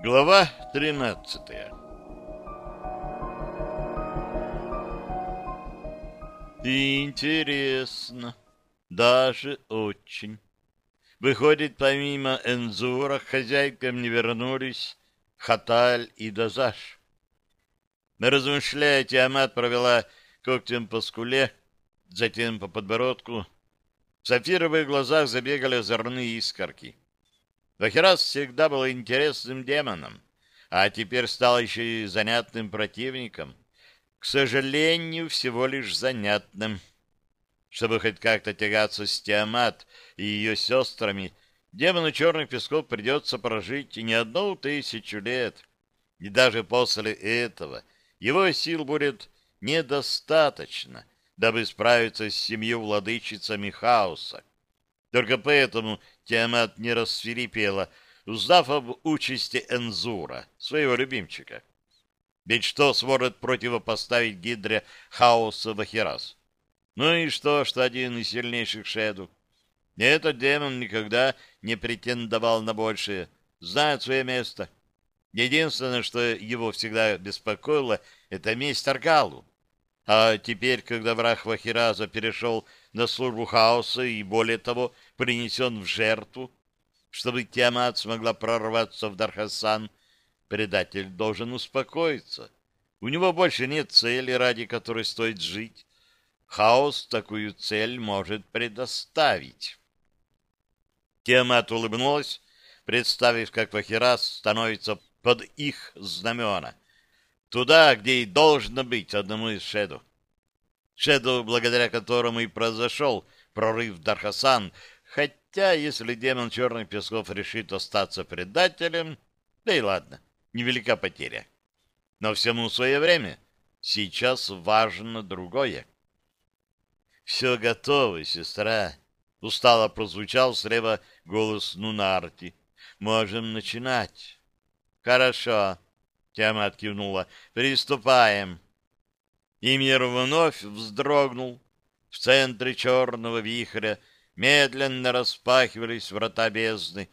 Глава 13 Интересно, даже очень. Выходит, помимо Энзура, хозяйкам не вернулись Хаталь и Дазаш. Размышляя, Тиамат провела когтем по скуле, затем по подбородку. В сапфировых глазах забегали озорные искорки. Вахирас всегда был интересным демоном, а теперь стал еще и занятным противником. К сожалению, всего лишь занятным. Чтобы хоть как-то тягаться с Тиамат и ее сестрами, демону черных песков придется прожить не одну тысячу лет. И даже после этого его сил будет недостаточно, дабы справиться с семью владычицами хаоса. Только поэтому Тиамат не рассверепела, узнав об участи Энзура, своего любимчика. Ведь что сможет противопоставить Гидре хаоса Вахирас? Ну и что, что один из сильнейших Шеду? Этот демон никогда не претендовал на большее, знает свое место. Единственное, что его всегда беспокоило, это месть Аргалу. А теперь, когда враг Вахираза перешел на службу хаоса и, более того, принесен в жертву, чтобы Тиамат смогла прорваться в Дархасан, предатель должен успокоиться. У него больше нет цели, ради которой стоит жить. Хаос такую цель может предоставить. Тиамат улыбнулась, представив, как Вахирас становится под их знамена — Туда, где и должно быть одному из Шеду. Шеду, благодаря которому и произошел прорыв Дархасан, хотя, если демон Черных Песков решит остаться предателем, да и ладно, невелика потеря. Но всему свое время. Сейчас важно другое. «Все готово, сестра», — устало прозвучал слева голос Нунарти. «Можем начинать». «Хорошо», Тиамат кивнула. «Приступаем!» И мир вновь вздрогнул. В центре черного вихря медленно распахивались врата бездны,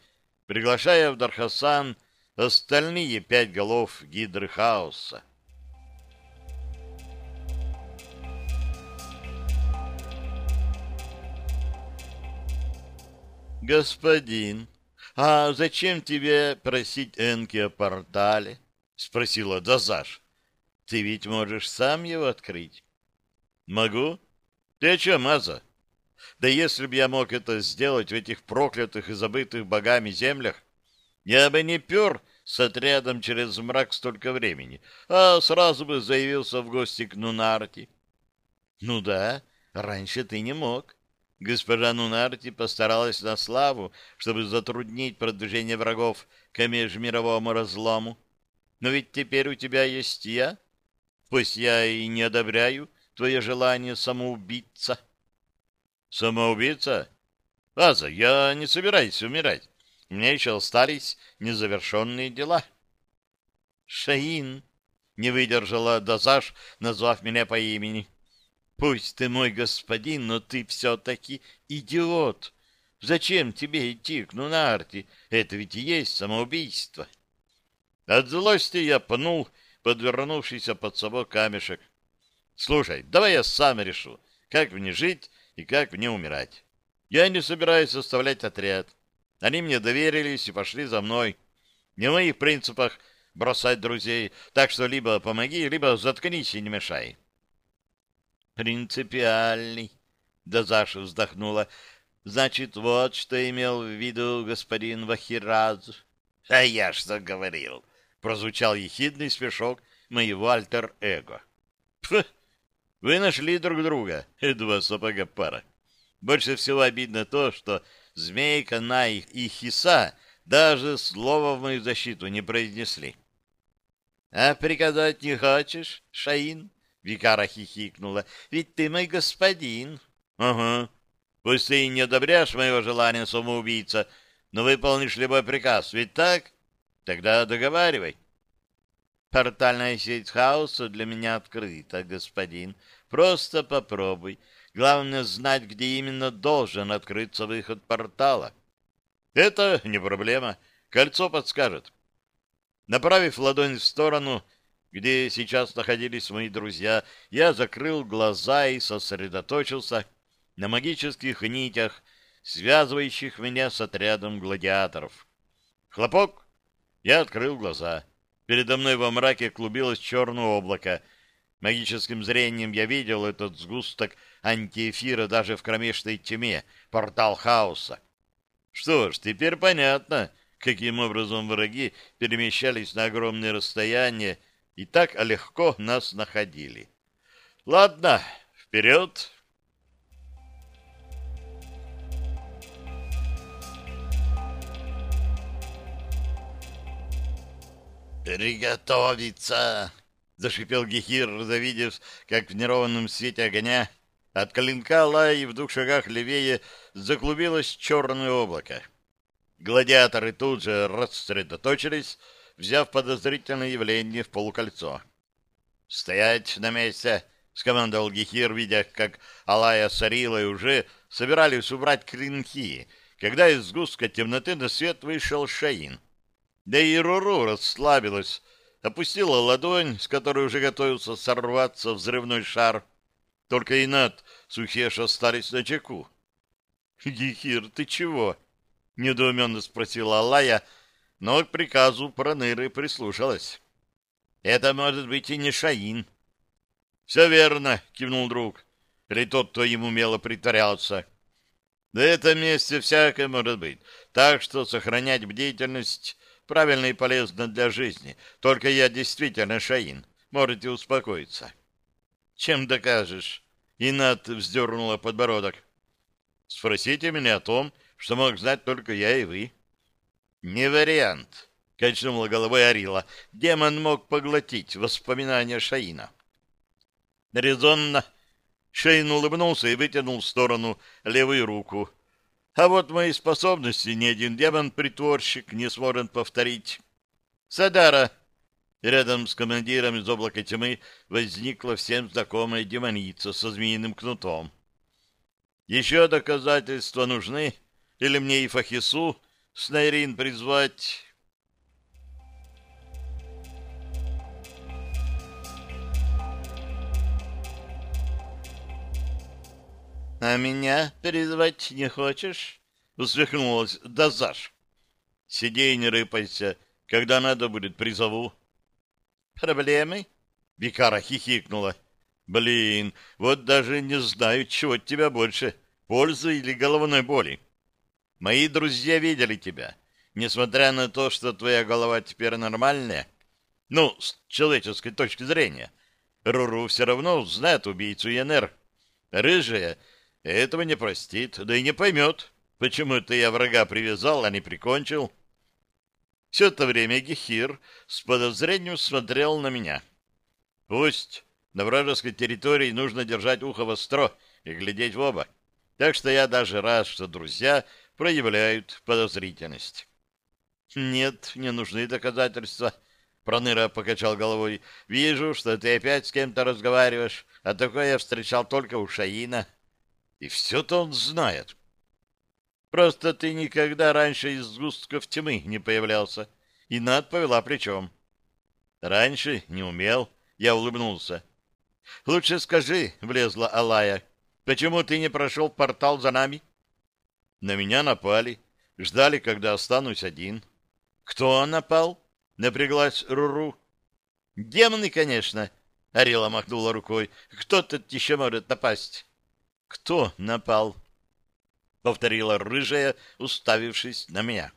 приглашая в Дархасан остальные пять голов гидры хаоса. «Господин, а зачем тебе просить Энки о портале?» — спросила Дазаш. — Ты ведь можешь сам его открыть? — Могу. Ты о чем, Аза? Да если бы я мог это сделать в этих проклятых и забытых богами землях, я бы не пер с отрядом через мрак столько времени, а сразу бы заявился в гости к Нунарти. — Ну да, раньше ты не мог. Госпожа Нунарти постаралась на славу, чтобы затруднить продвижение врагов к межмировому разлому. Но ведь теперь у тебя есть я. Пусть я и не одобряю твое желание самоубиться. Самоубийца? Аза, я не собираюсь умирать. У меня еще остались незавершенные дела. Шаин, не выдержала Дазаш, назвав меня по имени. Пусть ты мой господин, но ты все-таки идиот. Зачем тебе идти к Нунарте? Это ведь и есть самоубийство. От злости я пнул подвернувшийся под собой камешек. Слушай, давай я сам решу, как мне жить и как мне умирать. Я не собираюсь составлять отряд. Они мне доверились и пошли за мной. Не в моих принципах бросать друзей, так что либо помоги, либо заткнись и не мешай. Принципиальный, да Заша вздохнула. Значит, вот что имел в виду господин Вахираз. А я что говорил? Прозвучал ехидный смешок моего альтер-эго. Вы нашли друг друга, два сапога пара. Больше всего обидно то, что Змейка, Най и Хиса даже слова в мою защиту не произнесли. — А приказать не хочешь, Шаин? — Викара хихикнула. — Ведь ты мой господин. — Ага. Пусть ты и не одобряешь моего желания самоубийца, но выполнишь любой приказ, ведь так? Тогда договаривай. Портальная сеть хаоса для меня открыта, господин. Просто попробуй. Главное знать, где именно должен открыться выход портала. Это не проблема. Кольцо подскажет. Направив ладонь в сторону, где сейчас находились мои друзья, я закрыл глаза и сосредоточился на магических нитях, связывающих меня с отрядом гладиаторов. Хлопок! Я открыл глаза. Передо мной во мраке клубилось черное облако. Магическим зрением я видел этот сгусток антиэфира даже в кромешной тьме, портал хаоса. Что ж, теперь понятно, каким образом враги перемещались на огромные расстояния и так легко нас находили. Ладно, вперед! «Приготовиться!» — зашипел Гехир, завидев, как в неровном свете огня от клинка Лаи в двух шагах левее заклубилось черное облако. Гладиаторы тут же рассредоточились, взяв подозрительное явление в полукольцо. «Стоять на месте!» — скомандовал Гехир, видя, как Алая с Арилой уже собирались убрать клинки, когда из сгустка темноты на свет вышел Шаин. Да и Руру расслабилась, опустила ладонь, с которой уже готовился сорваться взрывной шар. Только и над Сухеш остались на чеку. — Гехир, ты чего? — недоуменно спросила Алая, но к приказу Проныры прислушалась. — Это может быть и не Шаин. — Все верно, — кивнул друг. Или тот, кто ему умело притворялся. — На этом месте всякое может быть, так что сохранять бдительность правильно и полезно для жизни. Только я действительно Шаин. Можете успокоиться. Чем докажешь? Инат вздернула подбородок. Спросите меня о том, что мог знать только я и вы. Не вариант, качнула головой Арила. Демон мог поглотить воспоминания Шаина. Резонно. Шейн улыбнулся и вытянул в сторону левую руку. А вот мои способности ни один демон-притворщик не сможет повторить. Садара! Рядом с командиром из облака тьмы возникла всем знакомая демоница со змеиным кнутом. Еще доказательства нужны? Или мне и Фахису с Найрин призвать? — А меня перезвать не хочешь? — усмехнулась Дазаш. — Сиди не рыпайся. Когда надо будет, призову. — Проблемы? — Викара хихикнула. — Блин, вот даже не знаю, чего от тебя больше, пользы или головной боли. Мои друзья видели тебя. Несмотря на то, что твоя голова теперь нормальная, ну, с человеческой точки зрения, Руру все равно узнает убийцу янер. Рыжая этого не простит, да и не поймет, почему это я врага привязал, а не прикончил. Все это время Гехир с подозрением смотрел на меня. Пусть на вражеской территории нужно держать ухо востро и глядеть в оба. Так что я даже рад, что друзья проявляют подозрительность. Нет, не нужны доказательства. Проныра покачал головой. Вижу, что ты опять с кем-то разговариваешь, а такое я встречал только у Шаина. И все-то он знает. Просто ты никогда раньше из сгустков тьмы не появлялся. И Над повела плечом. Раньше не умел. Я улыбнулся. Лучше скажи, влезла Алая, почему ты не прошел портал за нами? На меня напали. Ждали, когда останусь один. Кто напал? Напряглась Руру. Демоны, конечно. Арила махнула рукой. Кто тут еще может напасть? «Кто напал?» — повторила рыжая, уставившись на меня.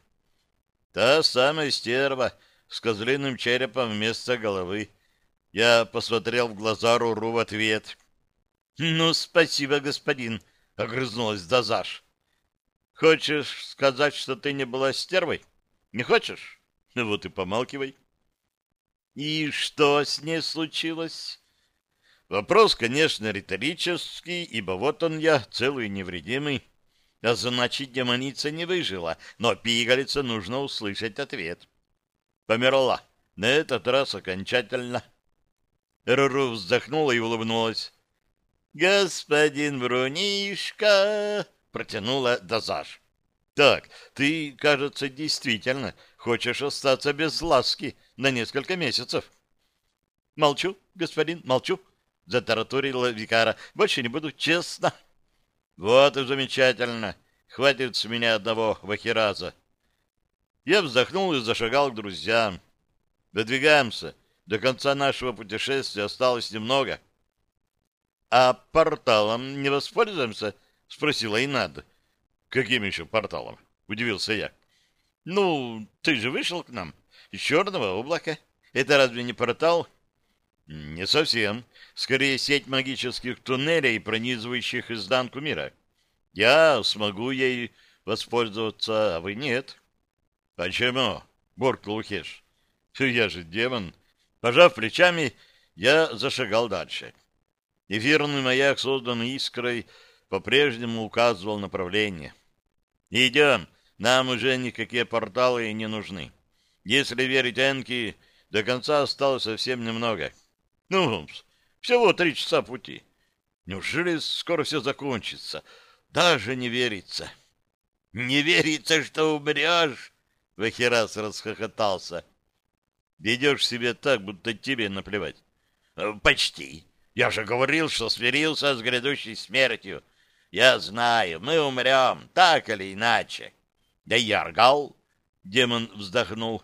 «Та самая стерва с козлиным черепом вместо головы». Я посмотрел в глаза Руру в ответ. «Ну, спасибо, господин», — огрызнулась Дазаш. «Хочешь сказать, что ты не была стервой? Не хочешь? Ну вот и помалкивай». «И что с ней случилось?» Вопрос, конечно, риторический, ибо вот он я, целый и невредимый. А значит, демоница не выжила, но пигалица нужно услышать ответ. Померла. На этот раз окончательно. Руру вздохнула и улыбнулась. «Господин Брунишка!» — протянула Дозаж. «Так, ты, кажется, действительно хочешь остаться без ласки на несколько месяцев. — Молчу, господин, молчу, — затараторила Викара. — Больше не буду, честно. — Вот и замечательно. Хватит с меня одного вахираза. Я вздохнул и зашагал к друзьям. Выдвигаемся. До конца нашего путешествия осталось немного. — А порталом не воспользуемся? — спросила Инада. — Каким еще порталом? — удивился я. — Ну, ты же вышел к нам из черного облака. Это разве не портал? — Не совсем. Скорее, сеть магических туннелей, пронизывающих изнанку мира. Я смогу ей воспользоваться, а вы нет. — Почему? — буркнул Хеш. — Я же демон. Пожав плечами, я зашагал дальше. Эфирный маяк, созданный искрой, по-прежнему указывал направление. «Идем, нам уже никакие порталы не нужны. Если верить Энки, до конца осталось совсем немного. Ну, всего три часа пути. Неужели скоро все закончится? Даже не верится». «Не верится, что умрешь?» — Вахирас расхохотался. «Ведешь себя так, будто тебе наплевать». «Почти. Я же говорил, что смирился с грядущей смертью. Я знаю, мы умрем, так или иначе. Да и Аргал, демон вздохнул,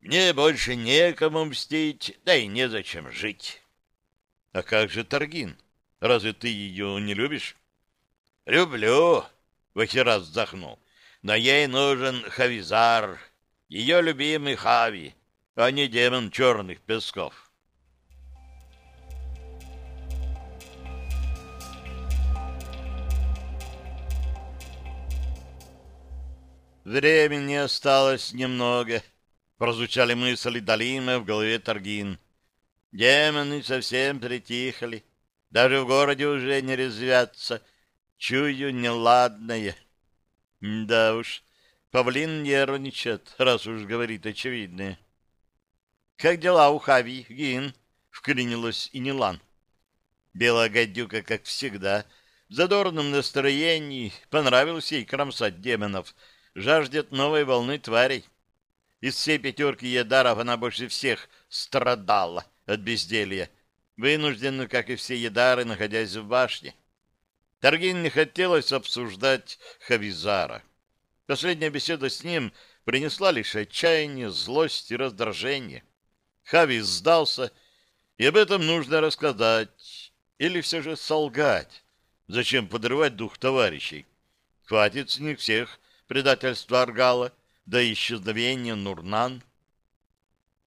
мне больше некому мстить, да и незачем жить. А как же Таргин? Разве ты ее не любишь? Люблю, Вахирас вздохнул, но ей нужен Хавизар, ее любимый Хави, а не демон черных песков. Времени осталось немного. Прозвучали мысли Далима в голове Таргин. Демоны совсем притихли. Даже в городе уже не резвятся. Чую неладное. Да уж, павлин нервничает, раз уж говорит очевидное. Как дела у Хави, Гин? Вклинилась Нилан. Белая гадюка, как всегда, в задорном настроении, понравилось ей кромсать демонов — жаждет новой волны тварей. Из всей пятерки едаров она больше всех страдала от безделья, вынуждена, как и все едары, находясь в башне. Таргин не хотелось обсуждать Хавизара. Последняя беседа с ним принесла лишь отчаяние, злость и раздражение. Хави сдался, и об этом нужно рассказать. Или все же солгать. Зачем подрывать дух товарищей? Хватит с них всех предательство Аргала, до исчезновения Нурнан.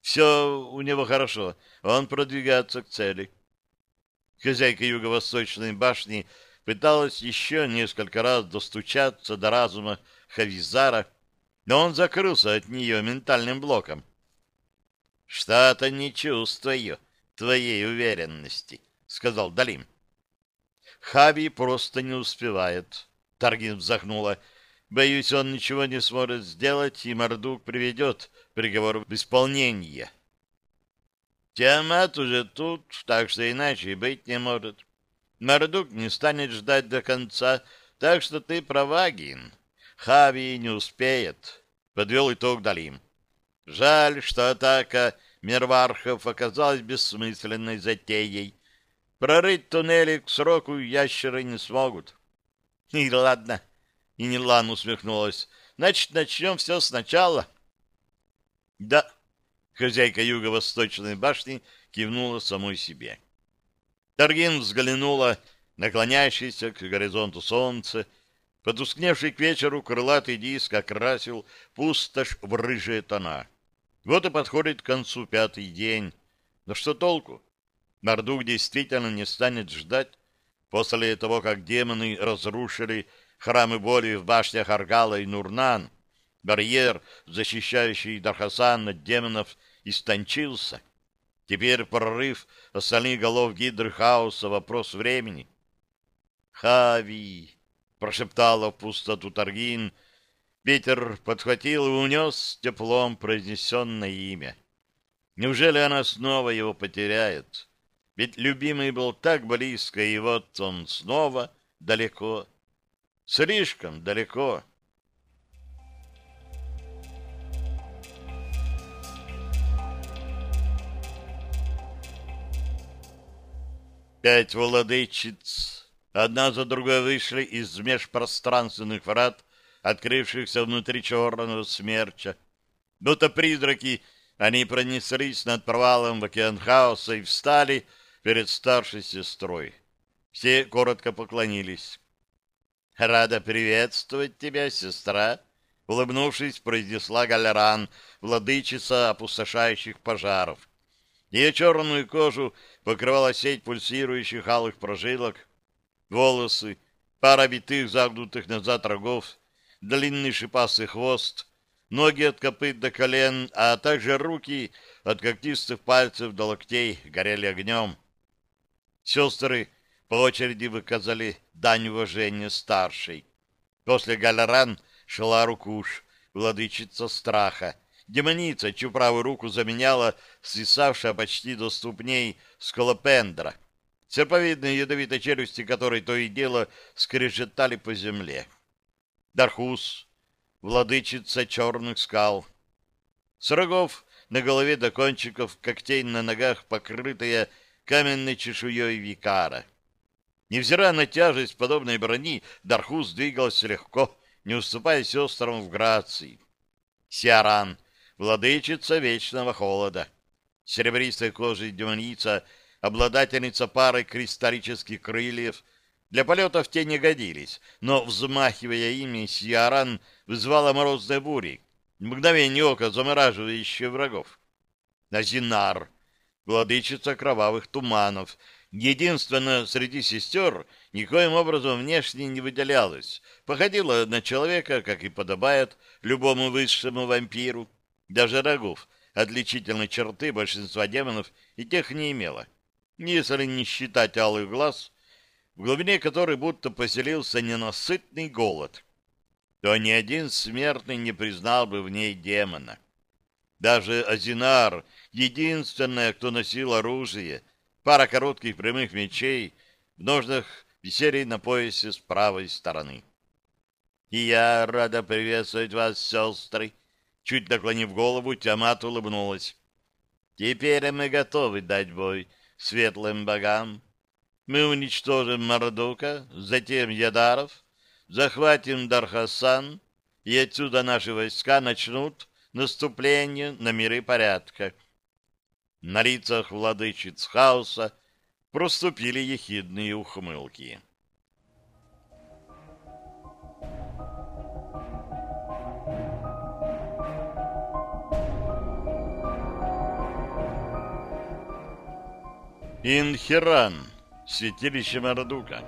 Все у него хорошо, он продвигается к цели. Хозяйка юго-восточной башни пыталась еще несколько раз достучаться до разума Хавизара, но он закрылся от нее ментальным блоком. — Что-то не чувствую твоей уверенности, — сказал Далим. — Хави просто не успевает, — Таргин вздохнула, — Боюсь, он ничего не сможет сделать, и Мордук приведет приговор в исполнение. Тиамат уже тут, так что иначе и быть не может. Мордук не станет ждать до конца, так что ты права, Гин. Хави не успеет, — подвел итог Далим. Жаль, что атака Мервархов оказалась бессмысленной затеей. Прорыть туннели к сроку ящеры не смогут. И ладно, — и Нилан усмехнулась. Значит, начнем все сначала. Да, хозяйка юго-восточной башни кивнула самой себе. Таргин взглянула наклоняющийся к горизонту солнце. Потускневший к вечеру крылатый диск окрасил пустошь в рыжие тона. Вот и подходит к концу пятый день. Но что толку? Мордук действительно не станет ждать после того, как демоны разрушили храмы боли в башнях Аргала и Нурнан, барьер, защищающий Дархасан от демонов, истончился. Теперь прорыв остальных голов гидры хаоса — вопрос времени. «Хави!» — прошептала в пустоту Таргин. Ветер подхватил и унес теплом произнесенное имя. Неужели она снова его потеряет? Ведь любимый был так близко, и вот он снова далеко. Слишком далеко. Пять владычиц одна за другой вышли из межпространственных врат, открывшихся внутри черного смерча. Будто призраки, они пронеслись над провалом в океан хаоса и встали перед старшей сестрой. Все коротко поклонились. Рада приветствовать тебя, сестра! — улыбнувшись, произнесла Галеран, владычица опустошающих пожаров. Ее черную кожу покрывала сеть пульсирующих алых прожилок, волосы, пара битых загнутых назад рогов, длинный шипастый хвост, ноги от копыт до колен, а также руки от когтистых пальцев до локтей горели огнем. Сестры по очереди выказали дань уважения старшей. После Галеран шла Рукуш, владычица страха, демоница, чью правую руку заменяла свисавшая почти до ступней скалопендра, серповидные ядовитой челюсти которой то и дело скрежетали по земле. Дархус, владычица черных скал. С рогов на голове до кончиков, когтей на ногах, покрытая каменной чешуей викара. Невзирая на тяжесть подобной брони, Дархус двигался легко, не уступая сестрам в грации. Сиаран, владычица вечного холода. Серебристой кожей демоница, обладательница пары кристаллических крыльев, для полетов те не годились, но, взмахивая ими, Сиаран вызвала морозные бури, мгновение ока замораживающие врагов. Азинар, владычица кровавых туманов, единственная среди сестер, никоим образом внешне не выделялась, походила на человека, как и подобает любому высшему вампиру, даже рогов, отличительной черты большинства демонов, и тех не имела. Если не считать алых глаз, в глубине которой будто поселился ненасытный голод, то ни один смертный не признал бы в ней демона. Даже Азинар, единственная, кто носил оружие, пара коротких прямых мечей, в ножнах висели на поясе с правой стороны. «И я рада приветствовать вас, сестры!» Чуть наклонив голову, Тиамат улыбнулась. «Теперь мы готовы дать бой светлым богам. Мы уничтожим Мардука, затем Ядаров, захватим Дархасан, и отсюда наши войска начнут наступление на миры порядка». На лицах владычиц хаоса проступили ехидные ухмылки. Инхеран, святилище Мардука.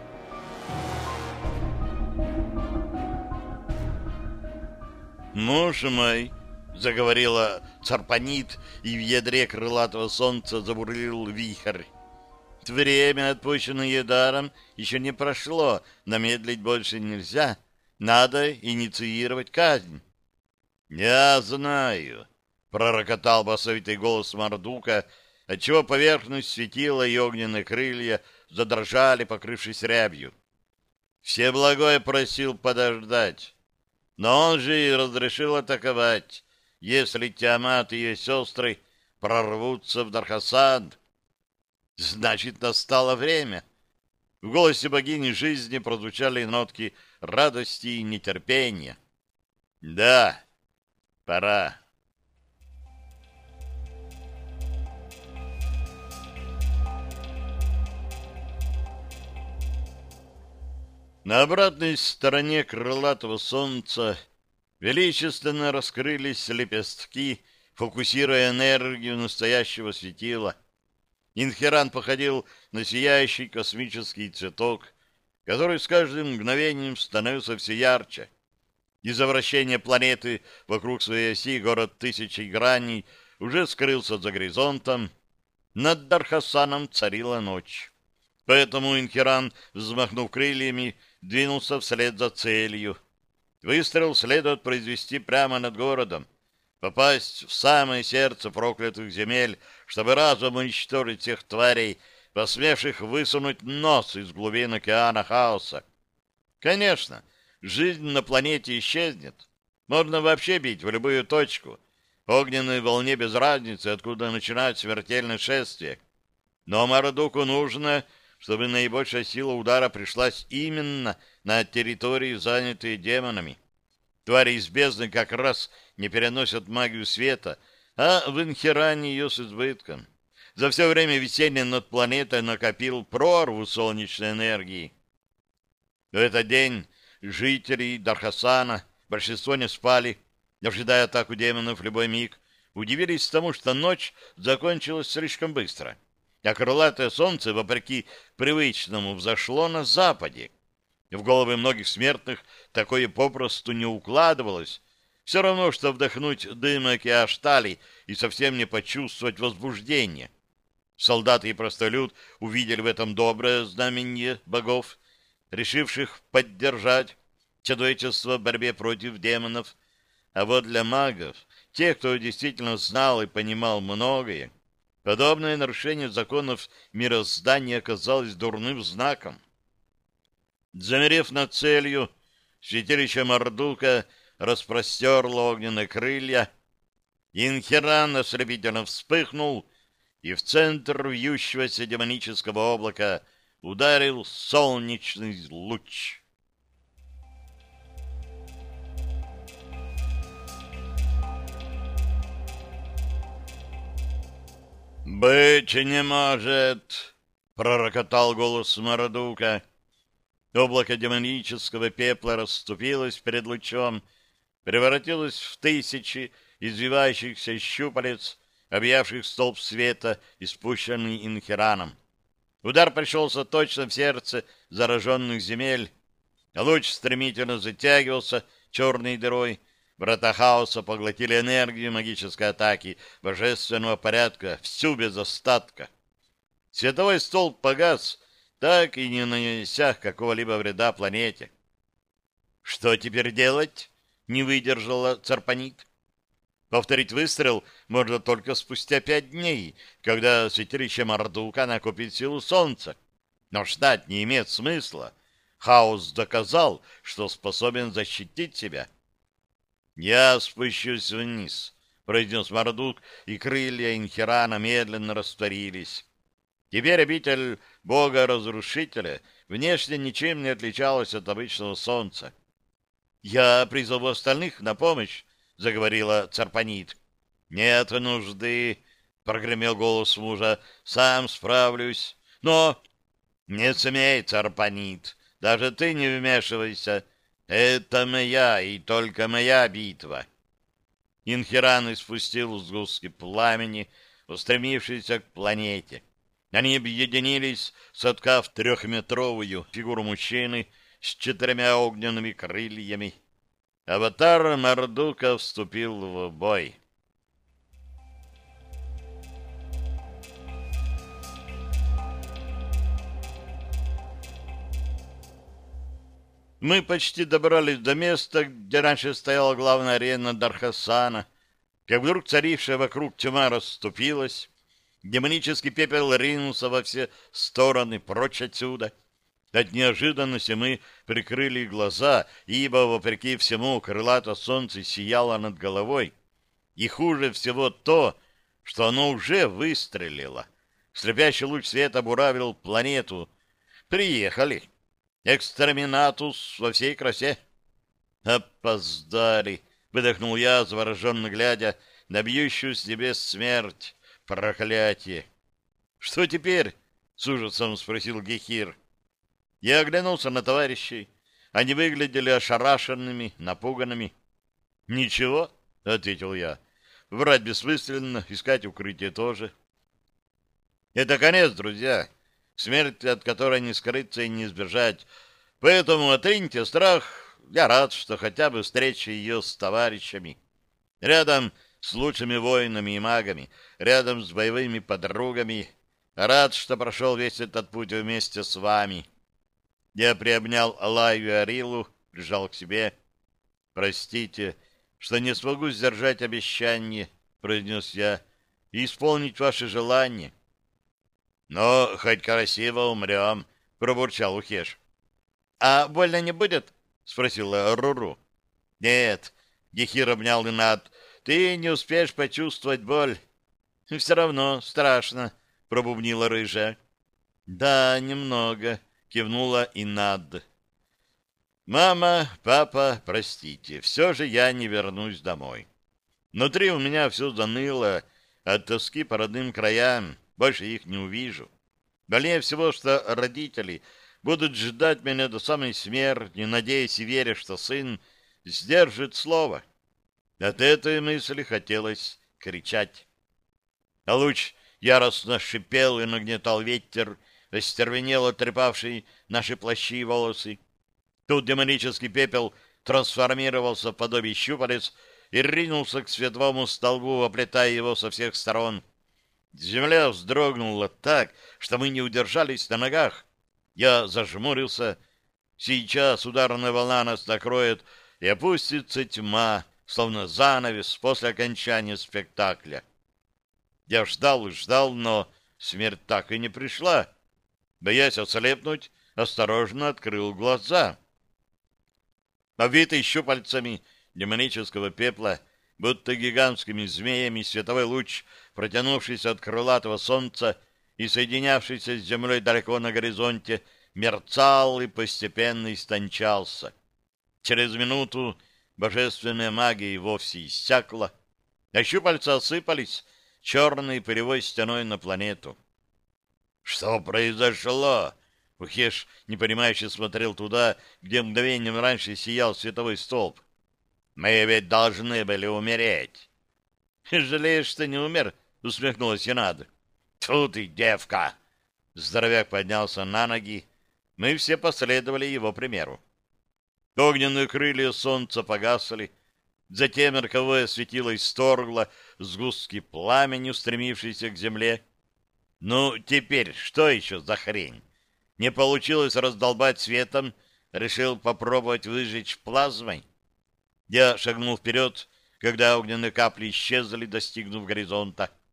«Муж мой», — заговорила Царпанит, и в ядре крылатого солнца забурлил вихрь. «Время, отпущенное даром, еще не прошло, намедлить больше нельзя. Надо инициировать казнь». «Я знаю», — пророкотал басовитый голос Мардука, — отчего поверхность светила и огненные крылья задрожали, покрывшись рябью. Всеблагой просил подождать, но он же и разрешил атаковать, если Тиамат и ее сестры прорвутся в Дархасад. Значит, настало время. В голосе богини жизни прозвучали нотки радости и нетерпения. Да, пора. На обратной стороне крылатого солнца величественно раскрылись лепестки, фокусируя энергию настоящего светила. Инхеран походил на сияющий космический цветок, который с каждым мгновением становился все ярче. Из-за вращения планеты вокруг своей оси город тысячи граней уже скрылся за горизонтом. Над Дархасаном царила ночь. Поэтому Инхеран, взмахнув крыльями, двинулся вслед за целью. Выстрел следует произвести прямо над городом, попасть в самое сердце проклятых земель, чтобы разом уничтожить всех тварей, посмевших высунуть нос из глубин океана хаоса. Конечно, жизнь на планете исчезнет. Можно вообще бить в любую точку. Огненной волне без разницы, откуда начинать смертельное шествие. Но Мардуку нужно чтобы наибольшая сила удара пришлась именно на территории, занятые демонами. Твари из бездны как раз не переносят магию света, а в Инхеране ее с избытком. За все время весеннее над планетой накопил прорву солнечной энергии. В этот день жители Дархасана, большинство не спали, ожидая атаку демонов любой миг, удивились тому, что ночь закончилась слишком быстро, а крылатое солнце, вопреки привычному, взошло на западе. В головы многих смертных такое попросту не укладывалось. Все равно, что вдохнуть дымок и аштали и совсем не почувствовать возбуждение. Солдаты и простолюд увидели в этом доброе знамение богов, решивших поддержать человечество в борьбе против демонов. А вот для магов, тех, кто действительно знал и понимал многое, подобное нарушение законов мироздания оказалось дурным знаком. Замерев над целью, святилище Мордука распростерло огненные крылья, Инхеран ослепительно вспыхнул, и в центр вьющегося демонического облака ударил солнечный луч. «Быть не может!» — пророкотал голос Мордука. Облако демонического пепла расступилось перед лучом, превратилось в тысячи извивающихся щупалец, объявших столб света, испущенный инхераном. Удар пришелся точно в сердце зараженных земель. Луч стремительно затягивался черной дырой. Врата хаоса поглотили энергию магической атаки божественного порядка, всю без остатка. Световой столб погас, так и не нанеся какого-либо вреда планете. «Что теперь делать?» — не выдержала Царпанит. Повторить выстрел можно только спустя пять дней, когда святилище Мардука накопит силу солнца. Но ждать не имеет смысла. Хаос доказал, что способен защитить себя. «Я спущусь вниз», — произнес Мардук, и крылья Инхерана медленно растворились. Теперь обитель бога-разрушителя внешне ничем не отличалась от обычного солнца. «Я призову остальных на помощь», — заговорила Царпанит. «Нет нужды», — прогремел голос мужа, — «сам справлюсь». «Но...» «Не смей, Царпанит, даже ты не вмешивайся. Это моя и только моя битва». Инхеран испустил сгустки пламени, устремившиеся к планете. Они объединились, соткав трехметровую фигуру мужчины с четырьмя огненными крыльями. Аватар Мардука вступил в бой. Мы почти добрались до места, где раньше стояла главная арена Дархасана, как вдруг царившая вокруг тьма расступилась, Демонический пепел ринулся во все стороны, прочь отсюда. От неожиданности мы прикрыли глаза, ибо, вопреки всему, крылато солнце сияло над головой. И хуже всего то, что оно уже выстрелило. Слепящий луч света буравил планету. Приехали. Экстраминатус во всей красе. Опоздали, выдохнул я, завороженно глядя на бьющую с небес смерть. Проклятие! Что теперь? С ужасом спросил Гехир. Я оглянулся на товарищей. Они выглядели ошарашенными, напуганными. Ничего, ответил я. Врать бессмысленно, искать укрытие тоже. Это конец, друзья. Смерть, от которой не скрыться и не избежать. Поэтому отриньте страх. Я рад, что хотя бы встреча ее с товарищами. Рядом с лучшими воинами и магами, рядом с боевыми подругами. Рад, что прошел весь этот путь вместе с вами. Я приобнял Алаю и Арилу, прижал к себе. «Простите, что не смогу сдержать обещание», — произнес я, — «и исполнить ваши желания». «Но хоть красиво умрем», — пробурчал Ухеш. «А больно не будет?» — спросила Руру. «Нет», — Гехир обнял Инат, ты не успеешь почувствовать боль. — Все равно страшно, — пробубнила рыжая. Да, немного, кивнула и над. Мама, папа, простите, все же я не вернусь домой. Внутри у меня все заныло от тоски по родным краям, больше их не увижу. Больнее всего, что родители будут ждать меня до самой смерти, надеясь и веря, что сын сдержит слово. От этой мысли хотелось кричать. А луч яростно шипел и нагнетал ветер, остервенело трепавший наши плащи и волосы. Тут демонический пепел трансформировался в подобие щупалец и ринулся к световому столбу, оплетая его со всех сторон. Земля вздрогнула так, что мы не удержались на ногах. Я зажмурился. Сейчас ударная волна нас накроет, и опустится тьма, словно занавес после окончания спектакля. Я ждал и ждал, но смерть так и не пришла. Боясь ослепнуть, осторожно открыл глаза. Обвитый щупальцами демонического пепла, будто гигантскими змеями световой луч, протянувшийся от крылатого солнца и соединявшийся с землей далеко на горизонте, мерцал и постепенно истончался. Через минуту божественная магия и вовсе иссякла, а щупальца осыпались черной пылевой стеной на планету. «Что произошло?» Ухеш непонимающе смотрел туда, где мгновением раньше сиял световой столб. «Мы ведь должны были умереть!» «Жалеешь, что не умер?» — усмехнулась Янада. «Тьфу ты, девка!» Здоровяк поднялся на ноги. Мы все последовали его примеру. Огненные крылья солнца погасли. Затем роковое светило исторгло сгустки пламени, устремившиеся к земле. Ну, теперь что еще за хрень? Не получилось раздолбать светом, решил попробовать выжечь плазмой. Я шагнул вперед, когда огненные капли исчезли, достигнув горизонта. —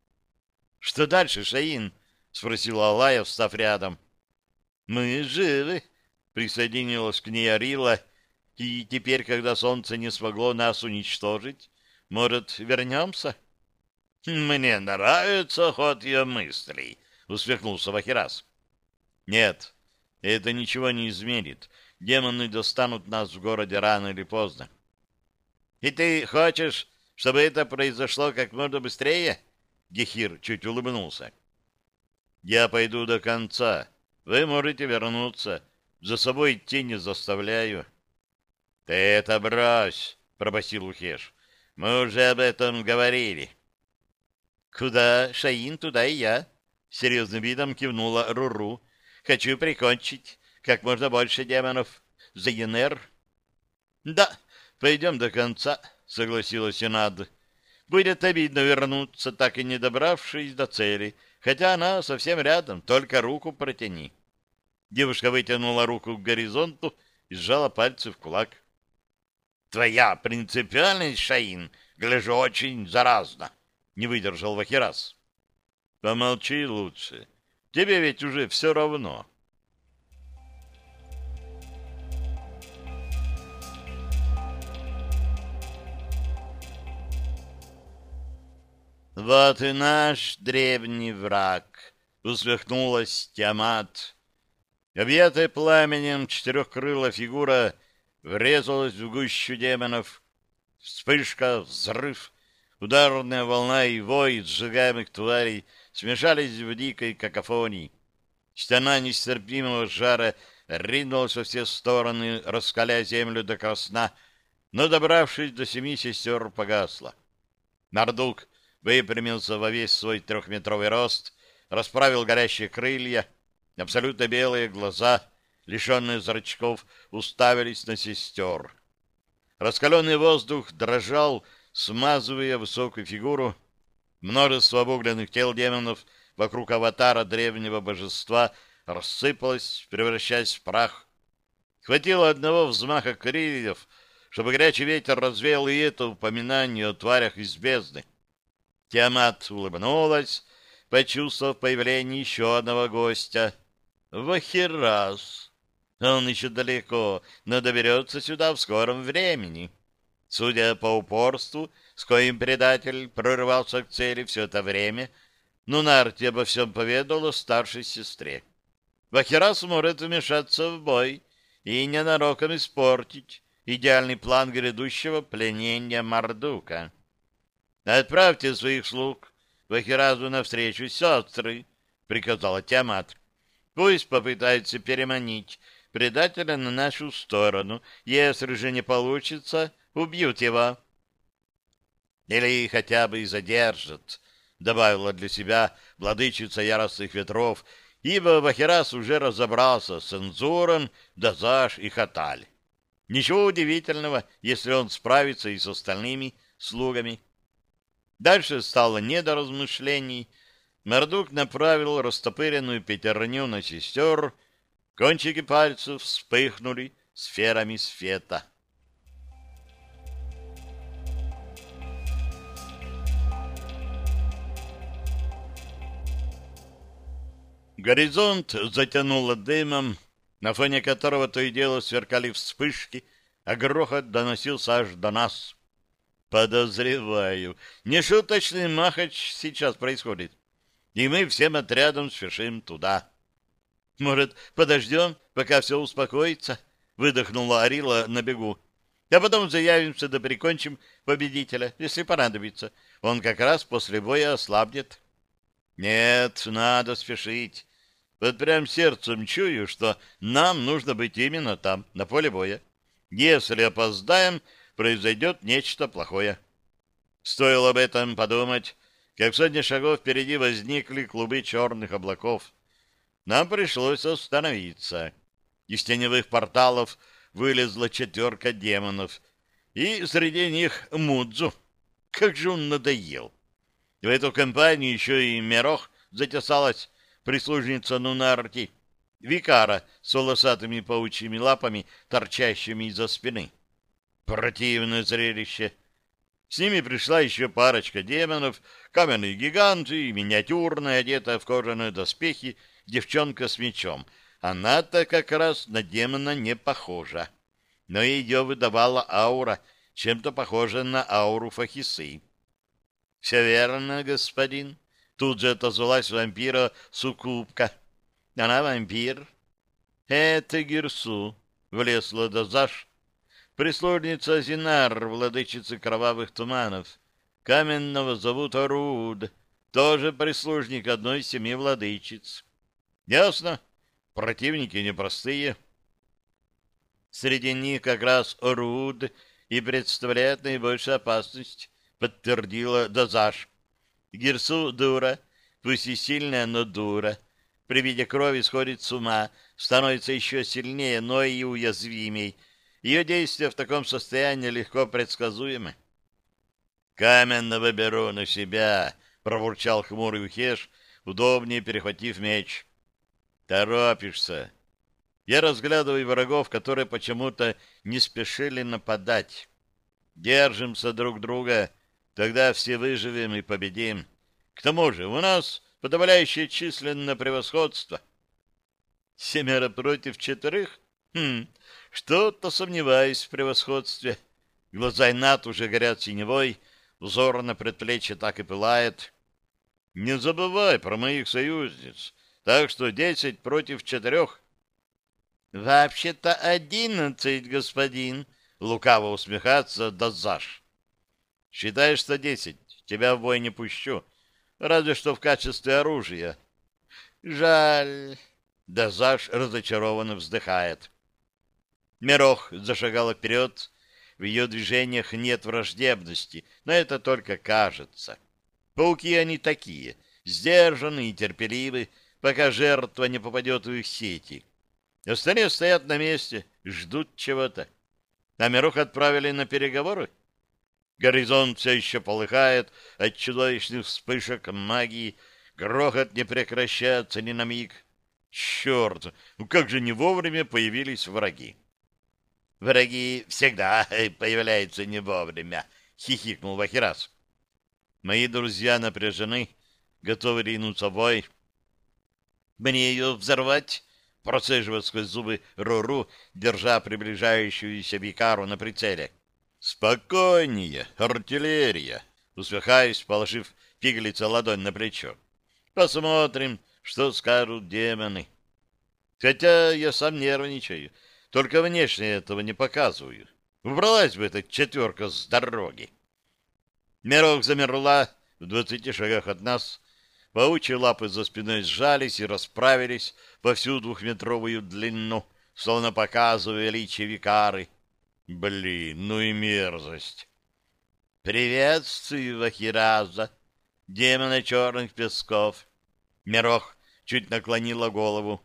Что дальше, Шаин? — спросил Алая, встав рядом. — Мы живы, — присоединилась к ней Арила, — и теперь, когда солнце не смогло нас уничтожить, может, вернемся? — Мне нравится ход ее мыслей, — усмехнулся Вахирас. — Нет, это ничего не изменит. Демоны достанут нас в городе рано или поздно. — И ты хочешь, чтобы это произошло как можно быстрее? Гехир чуть улыбнулся. — Я пойду до конца. Вы можете вернуться. За собой идти не заставляю. — Ты это брось, — пробасил Ухеш. — Мы уже об этом говорили. — Куда Шаин, туда и я, серьезным видом кивнула Руру. Хочу прикончить как можно больше демонов. За ЕНР. Да, пойдем до конца, согласилась Инад. Будет обидно вернуться, так и не добравшись до цели, хотя она совсем рядом, только руку протяни. Девушка вытянула руку к горизонту и сжала пальцы в кулак. Твоя принципиальность, Шаин, гляжу, очень заразна, не выдержал Вахирас. Помолчи лучше. Тебе ведь уже все равно. Вот и наш древний враг, усмехнулась Тиамат. Объятая пламенем четырехкрылая фигура врезалась в гущу демонов. Вспышка, взрыв, ударная волна и вой сжигаемых тварей — смешались в дикой какофонии. Стена нестерпимого жара ринулась во все стороны, раскаляя землю до красна, но, добравшись до семи сестер, погасла. Нардук выпрямился во весь свой трехметровый рост, расправил горящие крылья, абсолютно белые глаза, лишенные зрачков, уставились на сестер. Раскаленный воздух дрожал, смазывая высокую фигуру, Множество обугленных тел демонов вокруг аватара древнего божества рассыпалось, превращаясь в прах. Хватило одного взмаха крыльев, чтобы горячий ветер развеял и это упоминание о тварях из бездны. Тиамат улыбнулась, почувствовав появление еще одного гостя. Вахирас. Он еще далеко, но доберется сюда в скором времени. Судя по упорству, с коим предатель прорывался к цели все это время, Нунарти обо всем поведала старшей сестре. Вахерас может вмешаться в бой и ненароком испортить идеальный план грядущего пленения Мардука. Отправьте своих слуг Вахеразу навстречу сестры, — приказала Тиамат. Пусть попытается переманить предателя на нашу сторону. Если же не получится, убьют его. Или хотя бы и задержат, — добавила для себя владычица яростных ветров, ибо Вахерас уже разобрался с Энзуром, Дазаш и Хаталь. Ничего удивительного, если он справится и с остальными слугами. Дальше стало не до размышлений. Мордук направил растопыренную пятерню на сестер, кончики пальцев вспыхнули сферами света. Горизонт затянуло дымом, на фоне которого то и дело сверкали вспышки, а грохот доносился аж до нас. Подозреваю, нешуточный махач сейчас происходит, и мы всем отрядом спешим туда. Может, подождем, пока все успокоится? Выдохнула Арила на бегу. А потом заявимся да прикончим победителя, если понадобится. Он как раз после боя ослабнет. Нет, надо спешить. Вот прям сердцем чую, что нам нужно быть именно там, на поле боя. Если опоздаем, произойдет нечто плохое. Стоило об этом подумать, как в сотне шагов впереди возникли клубы черных облаков. Нам пришлось остановиться. Из теневых порталов вылезла четверка демонов, и среди них Мудзу. Как же он надоел! В эту компанию еще и Мерох затесалась, прислужница Нунарти, Викара с волосатыми паучьими лапами, торчащими из-за спины. Противное зрелище. С ними пришла еще парочка демонов, каменные гиганты и миниатюрная, одетая в кожаные доспехи, девчонка с мечом. Она-то как раз на демона не похожа. Но ее выдавала аура, чем-то похожа на ауру Фахисы. — Все верно, господин, Тут же отозвалась вампира Сукубка. Она вампир. Это Гирсу, влезла Дозаш. Прислужница Зинар, владычица кровавых туманов. Каменного зовут Оруд, тоже прислужник одной из семи владычиц. Ясно. Противники непростые. Среди них как раз Оруд и представляет наибольшую опасность, подтвердила Дозаш. Гирсу дура, пусть и сильная, но дура. При виде крови сходит с ума, становится еще сильнее, но и уязвимей. Ее действия в таком состоянии легко предсказуемы. «Каменного беру на себя», — пробурчал хмурый Ухеш, удобнее перехватив меч. «Торопишься». Я разглядываю врагов, которые почему-то не спешили нападать. Держимся друг друга, — Тогда все выживем и победим. К тому же у нас подавляющее численное превосходство. Семеро против четырех? Хм, что-то сомневаюсь в превосходстве. Глаза Инат уже горят синевой, взор на предплечье так и пылает. Не забывай про моих союзниц. Так что десять против четырех. Вообще-то одиннадцать, господин. Лукаво усмехаться Дазаш. Считай, что десять. Тебя в бой не пущу. Разве что в качестве оружия. Жаль. Дазаш разочарованно вздыхает. Мирох зашагала вперед. В ее движениях нет враждебности, но это только кажется. Пауки они такие, сдержанные и терпеливы, пока жертва не попадет в их сети. Остальные стоят на месте, ждут чего-то. А Мирох отправили на переговоры? Горизонт все еще полыхает от чудовищных вспышек магии. Грохот не прекращается ни на миг. Черт, ну как же не вовремя появились враги? Враги всегда появляются не вовремя, хихикнул Вахирас. Мои друзья напряжены, готовы ринуться в бой. Мне ее взорвать? Процеживает сквозь зубы Руру, держа приближающуюся Викару на прицеле. — «Спокойнее, артиллерия!» Усмехаясь, положив пиглица ладонь на плечо. «Посмотрим, что скажут демоны». Хотя я сам нервничаю, только внешне этого не показываю. Убралась бы эта четверка с дороги. Мирок замерла в двадцати шагах от нас. Паучьи лапы за спиной сжались и расправились во всю двухметровую длину, словно показывая личи викары. Блин, ну и мерзость. «Приветствую, Вахираза, демона черных песков!» Мирох чуть наклонила голову.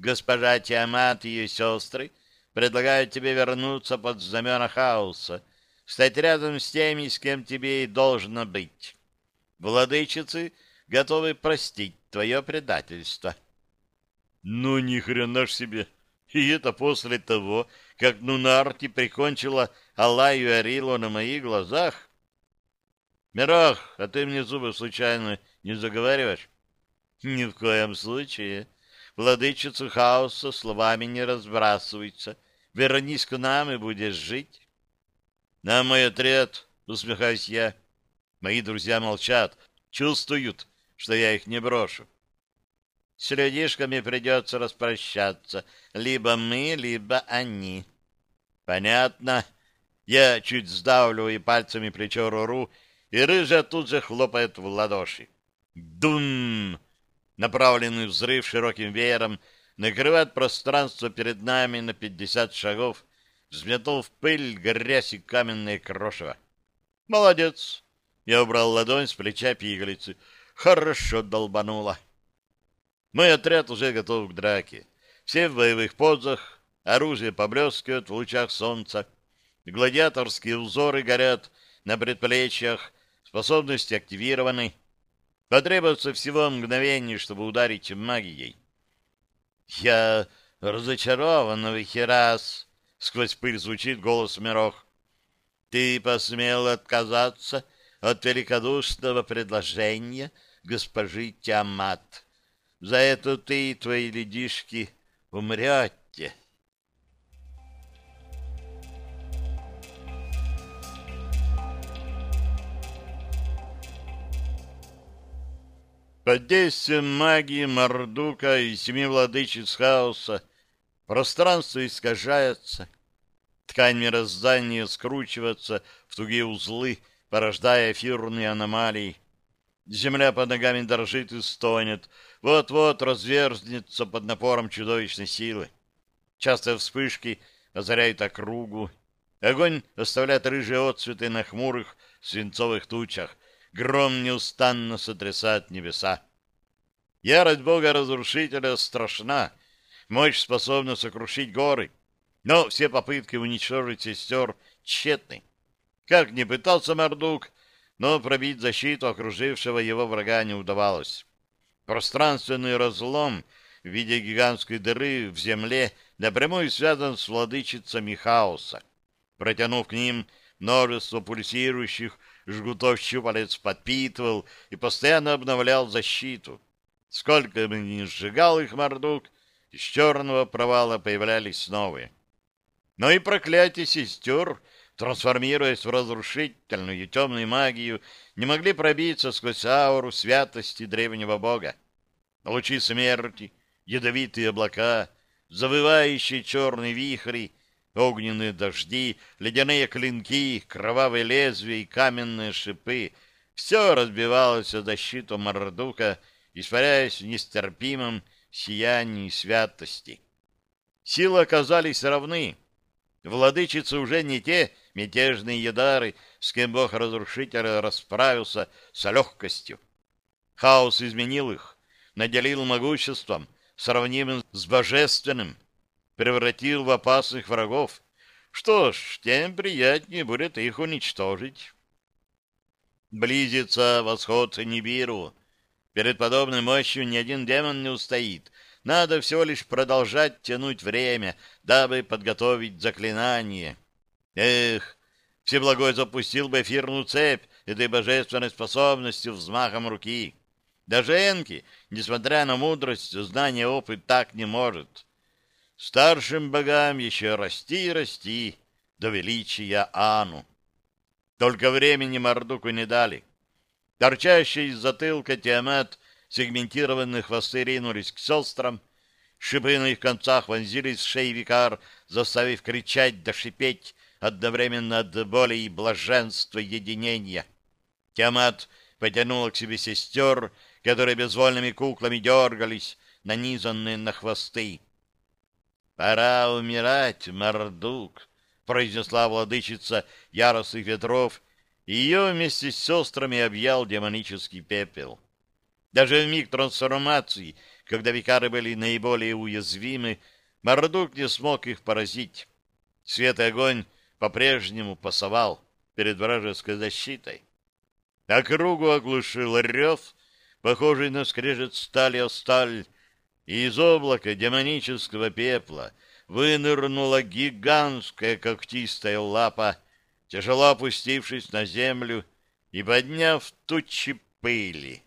«Госпожа Тиамат и ее сестры предлагают тебе вернуться под знамена хаоса, стать рядом с теми, с кем тебе и должно быть. Владычицы готовы простить твое предательство». «Ну, ни хрена ж себе!» И это после того, как Нунарти прикончила Аллаю Арилу на моих глазах? Мирах, а ты мне зубы случайно не заговариваешь? Ни в коем случае. Владычица хаоса словами не разбрасывается. Вернись к нам и будешь жить. На мой отряд, усмехаюсь я. Мои друзья молчат, чувствуют, что я их не брошу. С людишками придется распрощаться. Либо мы, либо они. Понятно. Я чуть сдавливаю пальцами плечо Руру, и рыжая тут же хлопает в ладоши. Дум! Направленный взрыв широким веером накрывает пространство перед нами на пятьдесят шагов, взметнул в пыль, грязь и каменное крошево. Молодец! Я убрал ладонь с плеча пигалицы. Хорошо долбануло. Мой отряд уже готов к драке. Все в боевых позах, оружие поблескивает в лучах солнца, гладиаторские узоры горят на предплечьях, способности активированы. Потребуется всего мгновение, чтобы ударить магией. «Я разочарован, Вихерас!» — сквозь пыль звучит голос Мирох. «Ты посмел отказаться от великодушного предложения госпожи Тиамат. За это ты и твои ледишки умрете. Под действием магии Мордука и семи владычиц хаоса пространство искажается, ткань мироздания скручивается в тугие узлы, порождая эфирные аномалии. Земля под ногами дрожит и стонет, вот-вот разверзнется под напором чудовищной силы. Частые вспышки озаряют округу. Огонь оставляет рыжие отцветы на хмурых свинцовых тучах. Гром неустанно сотрясает небеса. Ярость Бога-разрушителя страшна. Мощь способна сокрушить горы. Но все попытки уничтожить сестер тщетны. Как ни пытался Мордук, но пробить защиту окружившего его врага не удавалось. Пространственный разлом в виде гигантской дыры в земле напрямую связан с владычицами хаоса. Протянув к ним множество пульсирующих жгутов щупалец, подпитывал и постоянно обновлял защиту. Сколько бы ни сжигал их мордук, из черного провала появлялись новые. Но и проклятие сестер трансформируясь в разрушительную темную магию, не могли пробиться сквозь ауру святости древнего бога. Лучи смерти, ядовитые облака, завывающие черные вихри, огненные дожди, ледяные клинки, кровавые лезвия и каменные шипы — все разбивалось о защиту Мардука, испаряясь в нестерпимом сиянии святости. Силы оказались равны. Владычицы уже не те, мятежные ядары, с кем бог-разрушитель расправился с легкостью. Хаос изменил их, наделил могуществом, сравнимым с божественным, превратил в опасных врагов. Что ж, тем приятнее будет их уничтожить. Близится восход Нибиру. Перед подобной мощью ни один демон не устоит. Надо всего лишь продолжать тянуть время, дабы подготовить заклинание. Эх, Всеблагой запустил бы эфирную цепь этой божественной способностью взмахом руки. Даже Энки, несмотря на мудрость, знание, опыт, так не может. Старшим богам еще расти и расти до величия Ану. Только времени Мордуку не дали. Торчащие из затылка Тиамат сегментированные хвосты ринулись к сестрам, Шипы на их концах вонзились в шеи викар, заставив кричать да шипеть одновременно от боли и блаженства единения. Тиамат потянула к себе сестер, которые безвольными куклами дергались, нанизанные на хвосты. «Пора умирать, Мордук!» — произнесла владычица яростных ветров, и ее вместе с сестрами объял демонический пепел. Даже в миг трансформации, когда викары были наиболее уязвимы, Мордук не смог их поразить. Свет и огонь по-прежнему пасовал перед вражеской защитой. Округу оглушил рев, похожий на скрежет стали о сталь, и из облака демонического пепла вынырнула гигантская когтистая лапа, тяжело опустившись на землю и подняв тучи пыли.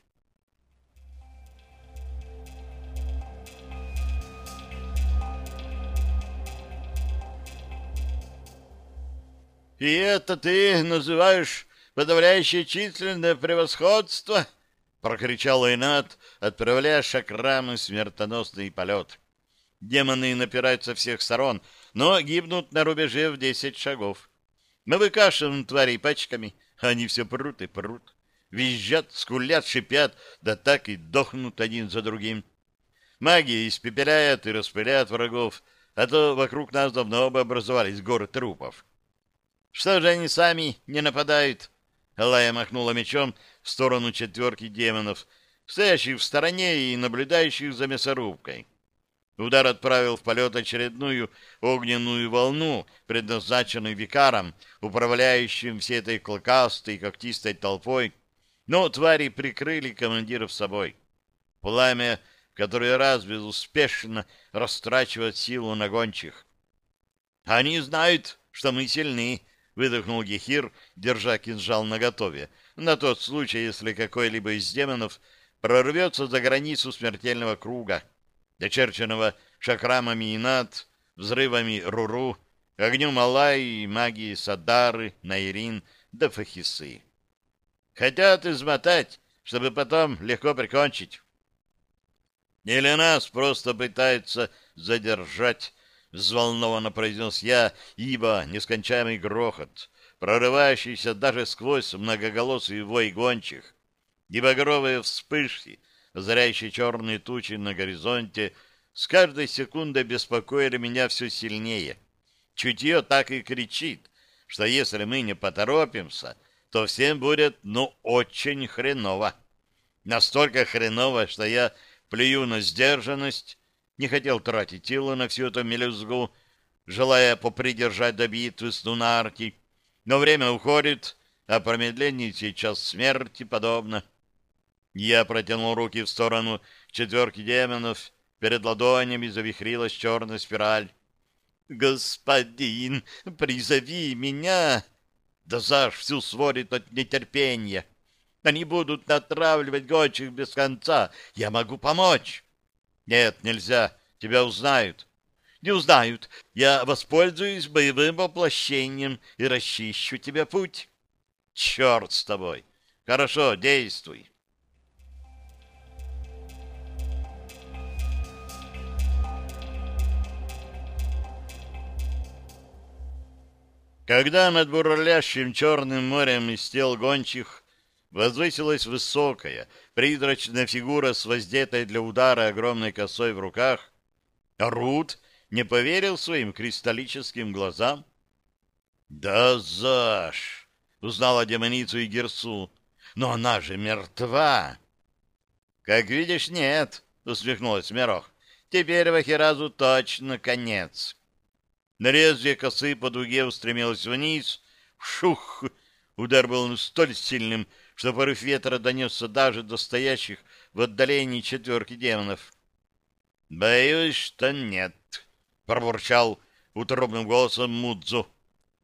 «И это ты называешь подавляющее численное превосходство?» — прокричал Эйнат, отправляя шакрамы смертоносный полет. Демоны напирают со всех сторон, но гибнут на рубеже в десять шагов. Мы выкашиваем тварей пачками, они все прут и прут. Визжат, скулят, шипят, да так и дохнут один за другим. Маги испепеляют и распыляют врагов, а то вокруг нас давно бы образовались горы трупов. Что же они сами не нападают? Алая махнула мечом в сторону четверки демонов, стоящих в стороне и наблюдающих за мясорубкой. Удар отправил в полет очередную огненную волну, предназначенную викаром, управляющим всей этой клыкастой когтистой толпой, но твари прикрыли командиров собой. Пламя в который раз безуспешно растрачивает силу на гончих. «Они знают, что мы сильны», — выдохнул Гехир, держа кинжал наготове, на тот случай, если какой-либо из демонов прорвется за границу смертельного круга, дочерченного шакрамами Инат, взрывами Руру, огнем Алай, магией Садары, Найрин да Фахисы. Хотят измотать, чтобы потом легко прикончить. Или нас просто пытаются задержать, взволнованно произнес я, ибо нескончаемый грохот, прорывающийся даже сквозь многоголосый вой гончих, и багровые вспышки, озаряющие черные тучи на горизонте, с каждой секундой беспокоили меня все сильнее. Чутье так и кричит, что если мы не поторопимся, то всем будет, ну, очень хреново. Настолько хреново, что я плюю на сдержанность, не хотел тратить тело на всю эту мелюзгу, желая попридержать до битвы с Нунарки, но время уходит, а промедление сейчас смерти подобно. Я протянул руки в сторону четверки демонов, перед ладонями завихрилась черная спираль. «Господин, призови меня!» Да Заш всю сводит от нетерпения. Они будут натравливать гончих без конца. Я могу помочь. Нет, нельзя. Тебя узнают. Не узнают. Я воспользуюсь боевым воплощением и расчищу тебе путь. Черт с тобой. Хорошо, действуй. Когда над бурлящим черным морем из тел гончих возвысилась высокая, призрачная фигура с воздетой для удара огромной косой в руках, Рут не поверил своим кристаллическим глазам. «Да заш!» — узнала демоницу и Герсу. «Но она же мертва!» «Как видишь, нет!» — усмехнулась Мирох. «Теперь Вахиразу точно конец!» На лезвие косы по дуге устремилось вниз. Шух! Удар был столь сильным, что порыв ветра донесся даже до стоящих в отдалении четверки демонов. «Боюсь, что нет», — пробурчал утробным голосом Мудзу.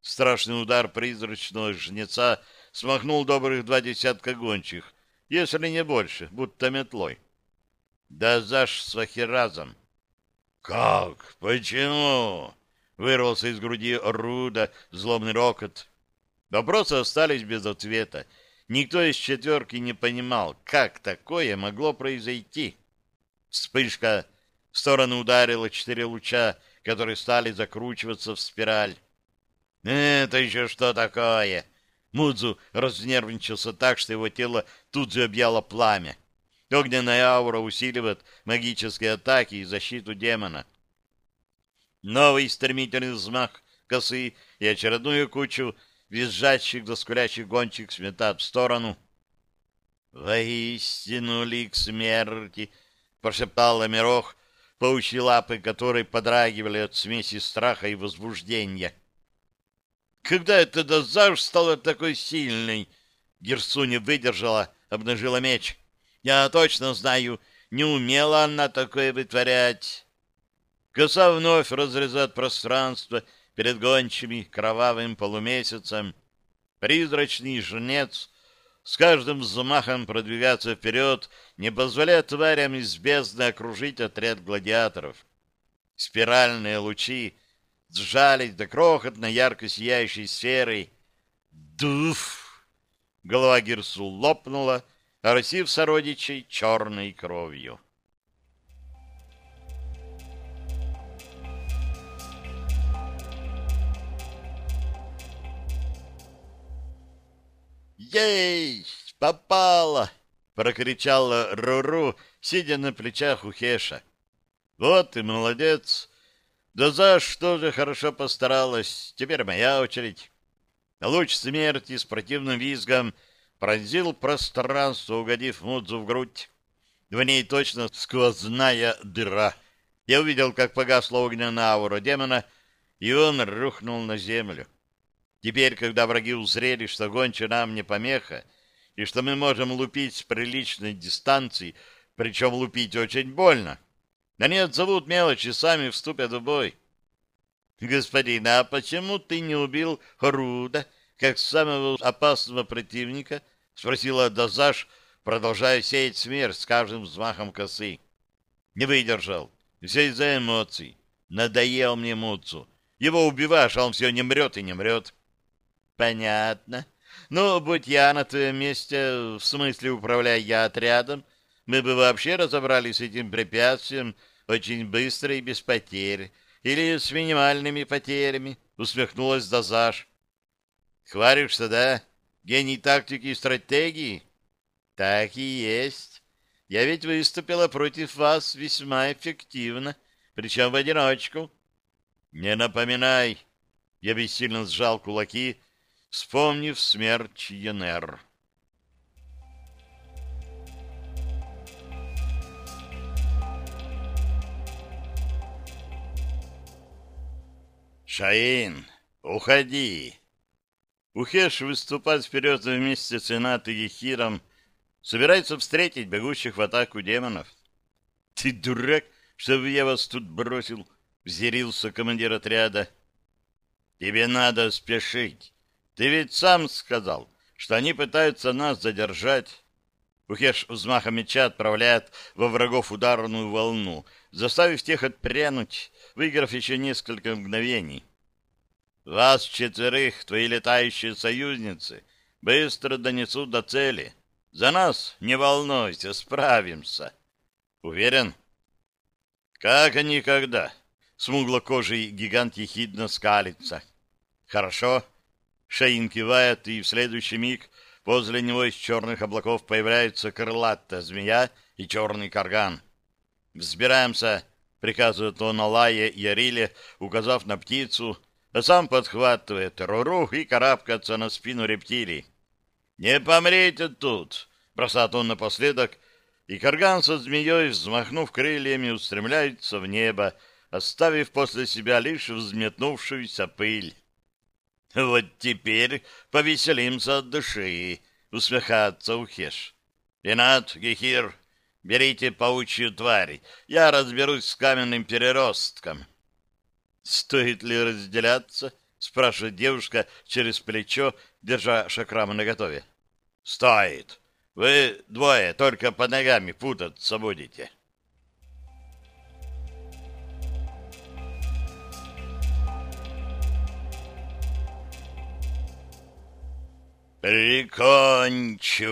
Страшный удар призрачного жнеца смахнул добрых два десятка гончих, если не больше, будто метлой. Да заш с Вахиразом. «Как? Почему?» — вырвался из груди Руда злобный рокот. Вопросы остались без ответа. Никто из четверки не понимал, как такое могло произойти. Вспышка, В сторону ударило четыре луча, которые стали закручиваться в спираль. «Это еще что такое?» Мудзу разнервничался так, что его тело тут же объяло пламя. Огненная аура усиливает магические атаки и защиту демона. Новый стремительный взмах косы и очередную кучу визжащих заскулящих гонщик сметат в сторону. «Воистину лик смерти!» — прошептал Амирох, паучьи лапы которой подрагивали от смеси страха и возбуждения. «Когда это Дозаж стала такой сильной?» Герсу не выдержала, обнажила меч. «Я точно знаю, не умела она такое вытворять». Коса вновь разрезает пространство перед гончими кровавым полумесяцем. Призрачный жнец с каждым взмахом продвигаться вперед, не позволяя тварям из бездны окружить отряд гладиаторов. Спиральные лучи сжались до крохотной ярко сияющей сферы. Дуф! Голова Гирсу лопнула, оросив сородичей черной кровью. «Есть! Попало!» — прокричала Руру, сидя на плечах у Хеша. «Вот и молодец! Да за что же хорошо постаралась! Теперь моя очередь!» Луч смерти с противным визгом пронзил пространство, угодив Мудзу в грудь. В ней точно сквозная дыра. Я увидел, как погасла огненная аура демона, и он рухнул на землю. Теперь, когда враги узрели, что гонча нам не помеха, и что мы можем лупить с приличной дистанции, причем лупить очень больно, они отзовут мелочи, сами вступят в бой. Господин, а почему ты не убил Руда, как самого опасного противника? Спросила Дазаш, продолжая сеять смерть с каждым взмахом косы. Не выдержал. Все из-за эмоций. Надоел мне Муцу. Его убиваешь, а он все не мрет и не мрет. Понятно. Ну, будь я на твоем месте, в смысле управляя я отрядом, мы бы вообще разобрались с этим препятствием очень быстро и без потерь, или с минимальными потерями, усмехнулась Дазаш. Хваришься, да? Гений тактики и стратегии? Так и есть. Я ведь выступила против вас весьма эффективно, причем в одиночку. Не напоминай. Я бессильно сжал кулаки, вспомнив смерть Янер. «Шаин, уходи!» Ухеш выступать вперед вместе с Инат и Ехиром собирается встретить бегущих в атаку демонов. «Ты дурак, чтобы я вас тут бросил!» — взъярился командир отряда. «Тебе надо спешить. Ты ведь сам сказал, что они пытаются нас задержать. Ухеш взмахом меча отправляет во врагов ударную волну, заставив тех отпрянуть, выиграв еще несколько мгновений. Вас четверых, твои летающие союзницы, быстро донесут до цели. За нас, не волнуйся, справимся. Уверен? Как никогда. Смуглокожий гигант ехидно скалится. Хорошо. Шейн кивает, и в следующий миг возле него из черных облаков появляется крылатая змея и черный карган. «Взбираемся», — приказывает он Алае и Яриле, указав на птицу, а сам подхватывает Руру и карабкается на спину рептилий. «Не помрите тут!» — бросает он напоследок, и карган со змеей, взмахнув крыльями, устремляется в небо, оставив после себя лишь взметнувшуюся пыль. Вот теперь повеселимся от души, усмехается Ухеш. Инат, Гехир, берите паучью тварь, я разберусь с каменным переростком. Стоит ли разделяться? спрашивает девушка через плечо, держа шакрама наготове. Стоит. Вы двое только под ногами путаться будете. «Прикончу!»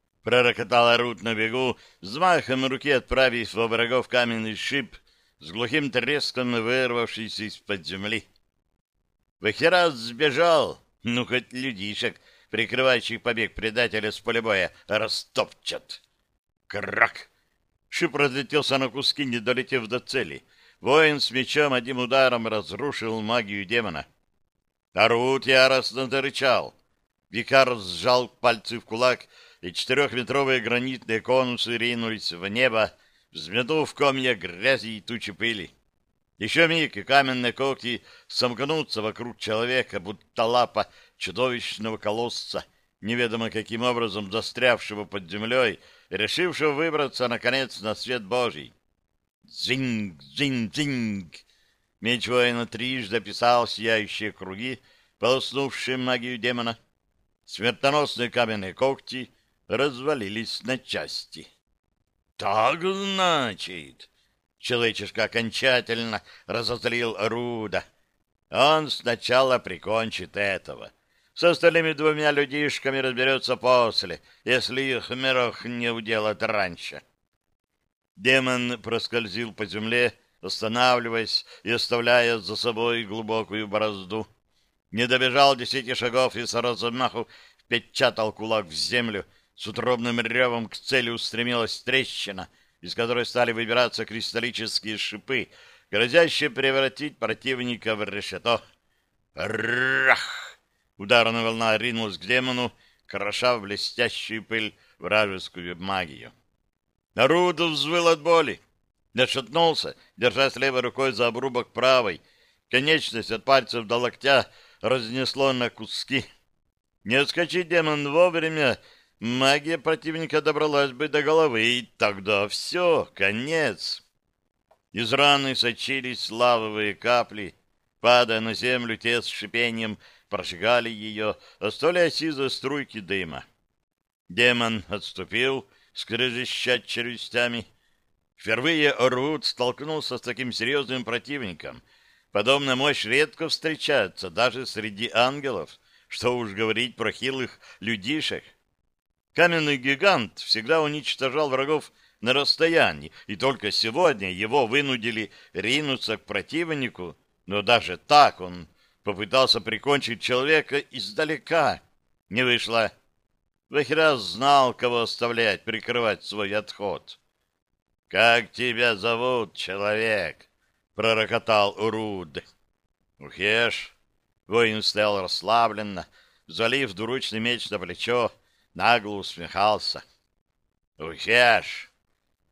— пророкотал Рут на бегу, взмахом руки отправив во врагов каменный шип, с глухим треском вырвавшись из-под земли. Вахерас сбежал, ну хоть людишек, прикрывающих побег предателя с поля боя, растопчат. Крак! Шип разлетелся на куски, не долетев до цели. Воин с мечом одним ударом разрушил магию демона. Арут яростно зарычал. Викар сжал пальцы в кулак, и четырехметровые гранитные конусы ринулись в небо, взметнув комья грязи и тучи пыли. Еще миг, и каменные когти сомкнутся вокруг человека, будто лапа чудовищного колосса, неведомо каким образом застрявшего под землей решившего выбраться, наконец, на свет Божий. Зинг, зинг, зинг! Меч воина трижды описал сияющие круги, полоснувшие магию демона. Смертоносные каменные когти развалились на части. Так значит, человечишка окончательно разозлил Руда. Он сначала прикончит этого. С остальными двумя людишками разберется после, если их мирох не уделает раньше. Демон проскользил по земле, останавливаясь и оставляя за глубокую борозду. Не добежал десяти шагов и с размаху впечатал кулак в землю, с утробным ревом к цели устремилась трещина, из которой стали выбираться кристаллические шипы, грозящие превратить противника в решето. Рах! Ударная волна ринулась к демону, кроша в блестящую пыль вражескую магию. Наруто взвыл от боли. Дошатнулся, держась левой рукой за обрубок правой. Конечность от пальцев до локтя разнесло на куски. Не отскочить демон вовремя, магия противника добралась бы до головы, и тогда все, конец. Из раны сочились лавовые капли, падая на землю, те с шипением прожигали ее, оставляя сизые струйки дыма. Демон отступил, скрежещать челюстями. Впервые Орвуд столкнулся с таким серьезным противником. Подобная мощь редко встречается даже среди ангелов, что уж говорить про хилых людишек. Каменный гигант всегда уничтожал врагов на расстоянии, и только сегодня его вынудили ринуться к противнику, но даже так он попытался прикончить человека издалека. Не вышло. Вахирас знал, кого оставлять прикрывать свой отход. — Как тебя зовут, человек? — пророкотал Уруд. — Ухеш. Воин стоял расслабленно, залив двуручный меч на плечо, нагло усмехался. «Ухеш,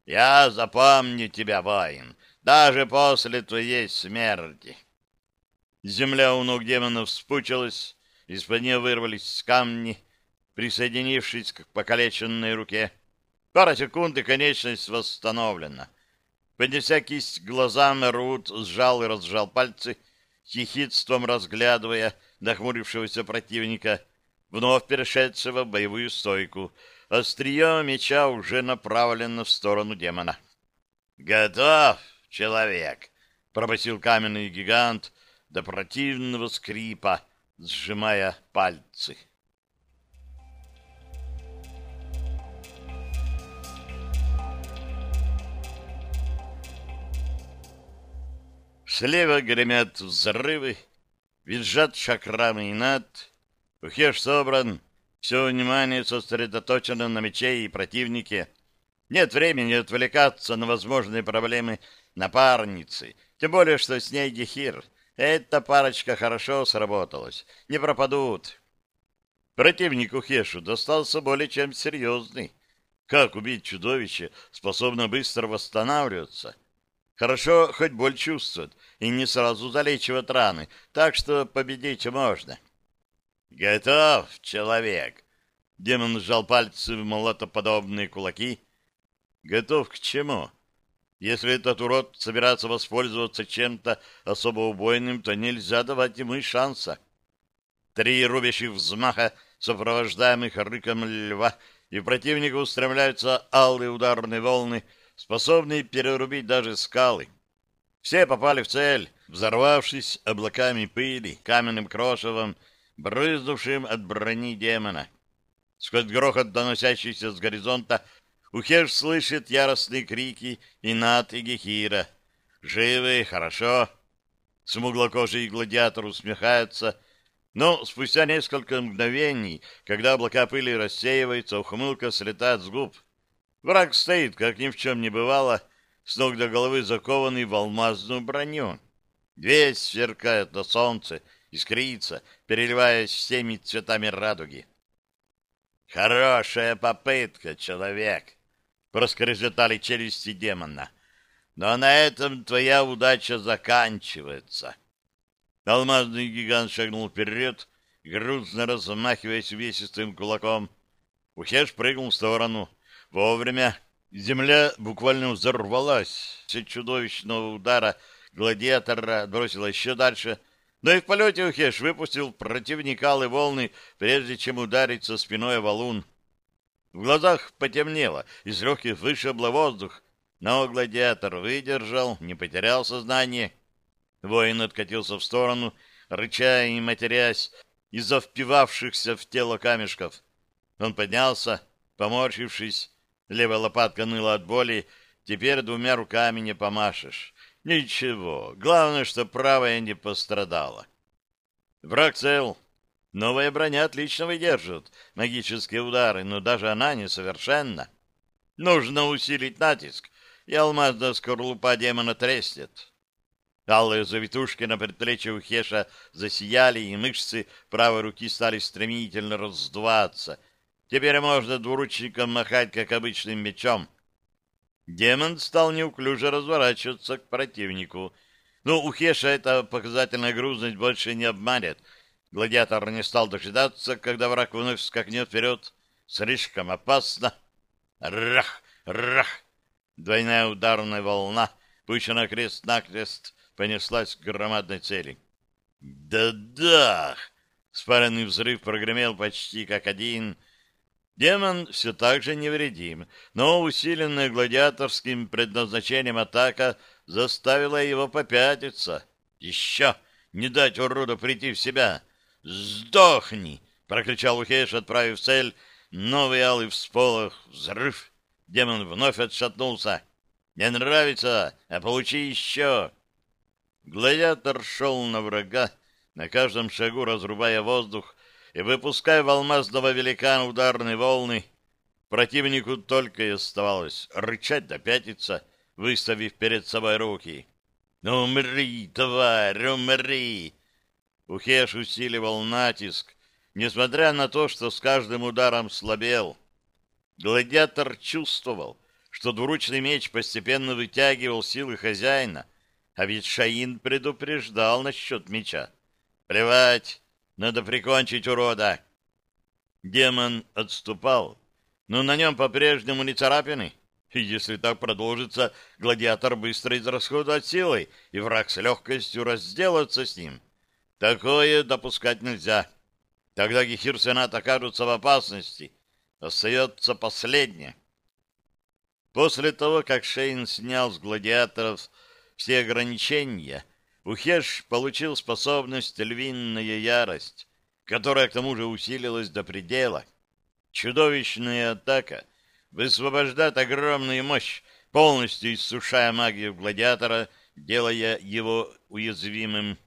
я запомню тебя, воин, даже после твоей смерти». Земля у ног демонов спучилась, из-под нее вырвались камни, присоединившись к покалеченной руке. Пара секунд, и конечность восстановлена. Поднеся кисть к глазам, Рут сжал и разжал пальцы, хихидством разглядывая нахмурившегося противника — вновь перешедшего в боевую стойку. Острие меча уже направлено в сторону демона. «Готов, человек!» — пробасил каменный гигант до противного скрипа, сжимая пальцы. Слева гремят взрывы, визжат шакрамы и над, Ухеш собран, все внимание сосредоточено на мече и противнике. Нет времени отвлекаться на возможные проблемы напарницы, тем более, что с ней Гехир. Эта парочка хорошо сработалась, не пропадут. Противнику Хешу достался более чем серьезный. Как убить чудовище, способно быстро восстанавливаться? Хорошо, хоть боль чувствует и не сразу залечивает раны, так что победить можно. — «Готов, человек!» Демон сжал пальцы в молотоподобные кулаки. «Готов к чему?» Если этот урод собирается воспользоваться чем-то особо убойным, то нельзя давать ему и шанса. Три рубящих взмаха, сопровождаемых рыком льва, и противника устремляются алые ударные волны, способные перерубить даже скалы. Все попали в цель, взорвавшись облаками пыли, каменным крошевом, брызнувшим от брони демона. Сквозь грохот, доносящийся с горизонта, Ухеш слышит яростные крики Инат и Гехира. Живы, хорошо. Смуглокожий гладиатор усмехается, но спустя несколько мгновений, когда облака пыли рассеиваются, ухмылка слетает с губ. Враг стоит, как ни в чем не бывало, с ног до головы закованный в алмазную броню. Весь сверкает на солнце, искрится, переливаясь всеми цветами радуги. «Хорошая попытка, человек!» — проскрежетали челюсти демона. «Но на этом твоя удача заканчивается». Алмазный гигант шагнул вперед, грустно размахиваясь увесистым кулаком. Ухеш прыгнул в сторону. Вовремя земля буквально взорвалась. От чудовищного удара гладиатора бросила еще дальше — но и в полете Ухеш выпустил противника алые волны, прежде чем ударить со спиной валун. В глазах потемнело, из легких вышибло воздух, но гладиатор выдержал, не потерял сознание. Воин откатился в сторону, рыча и матерясь из-за впивавшихся в тело камешков. Он поднялся, поморщившись, левая лопатка ныла от боли, теперь двумя руками не помашешь. Ничего, главное, что правая не пострадала. Враг цел. Новая броня отлично выдерживает магические удары, но даже она несовершенна. Нужно усилить натиск, и алмазная скорлупа демона треснет. Алые завитушки на предплечье у Хеша засияли, и мышцы правой руки стали стремительно раздуваться. Теперь можно двуручником махать, как обычным мечом — Демон стал неуклюже разворачиваться к противнику. Но ну, у Хеша эта показательная грузность больше не обманет. Гладиатор не стал дожидаться, когда враг вновь скакнет вперед. Слишком опасно. Рах! Рах! Двойная ударная волна, пущена крест-накрест, понеслась к громадной цели. «Да-да!» Спаренный взрыв прогремел почти как один — Демон все так же невредим, но усиленная гладиаторским предназначением атака заставила его попятиться. Еще не дать уроду прийти в себя. «Сдохни!» — прокричал Ухеш, отправив цель. Новый алый всполох, взрыв. Демон вновь отшатнулся. «Не нравится, а получи еще!» Гладиатор шел на врага, на каждом шагу разрубая воздух, и выпуская в алмазного великана ударные волны, противнику только и оставалось рычать да пятиться, выставив перед собой руки. «Ну, умри, тварь, умри!» Ухеш усиливал натиск, несмотря на то, что с каждым ударом слабел. Гладиатор чувствовал, что двуручный меч постепенно вытягивал силы хозяина, а ведь Шаин предупреждал насчет меча. Плевать, надо прикончить урода. Демон отступал, но на нем по-прежнему не царапины. Если так продолжится, гладиатор быстро израсходует силой, и враг с легкостью разделается с ним. Такое допускать нельзя. Тогда Гехир Сенат окажутся в опасности. Остается последнее. После того, как Шейн снял с гладиаторов все ограничения, Ухеш получил способность львиная ярость, которая к тому же усилилась до предела. Чудовищная атака высвобождает огромную мощь, полностью иссушая магию гладиатора, делая его уязвимым.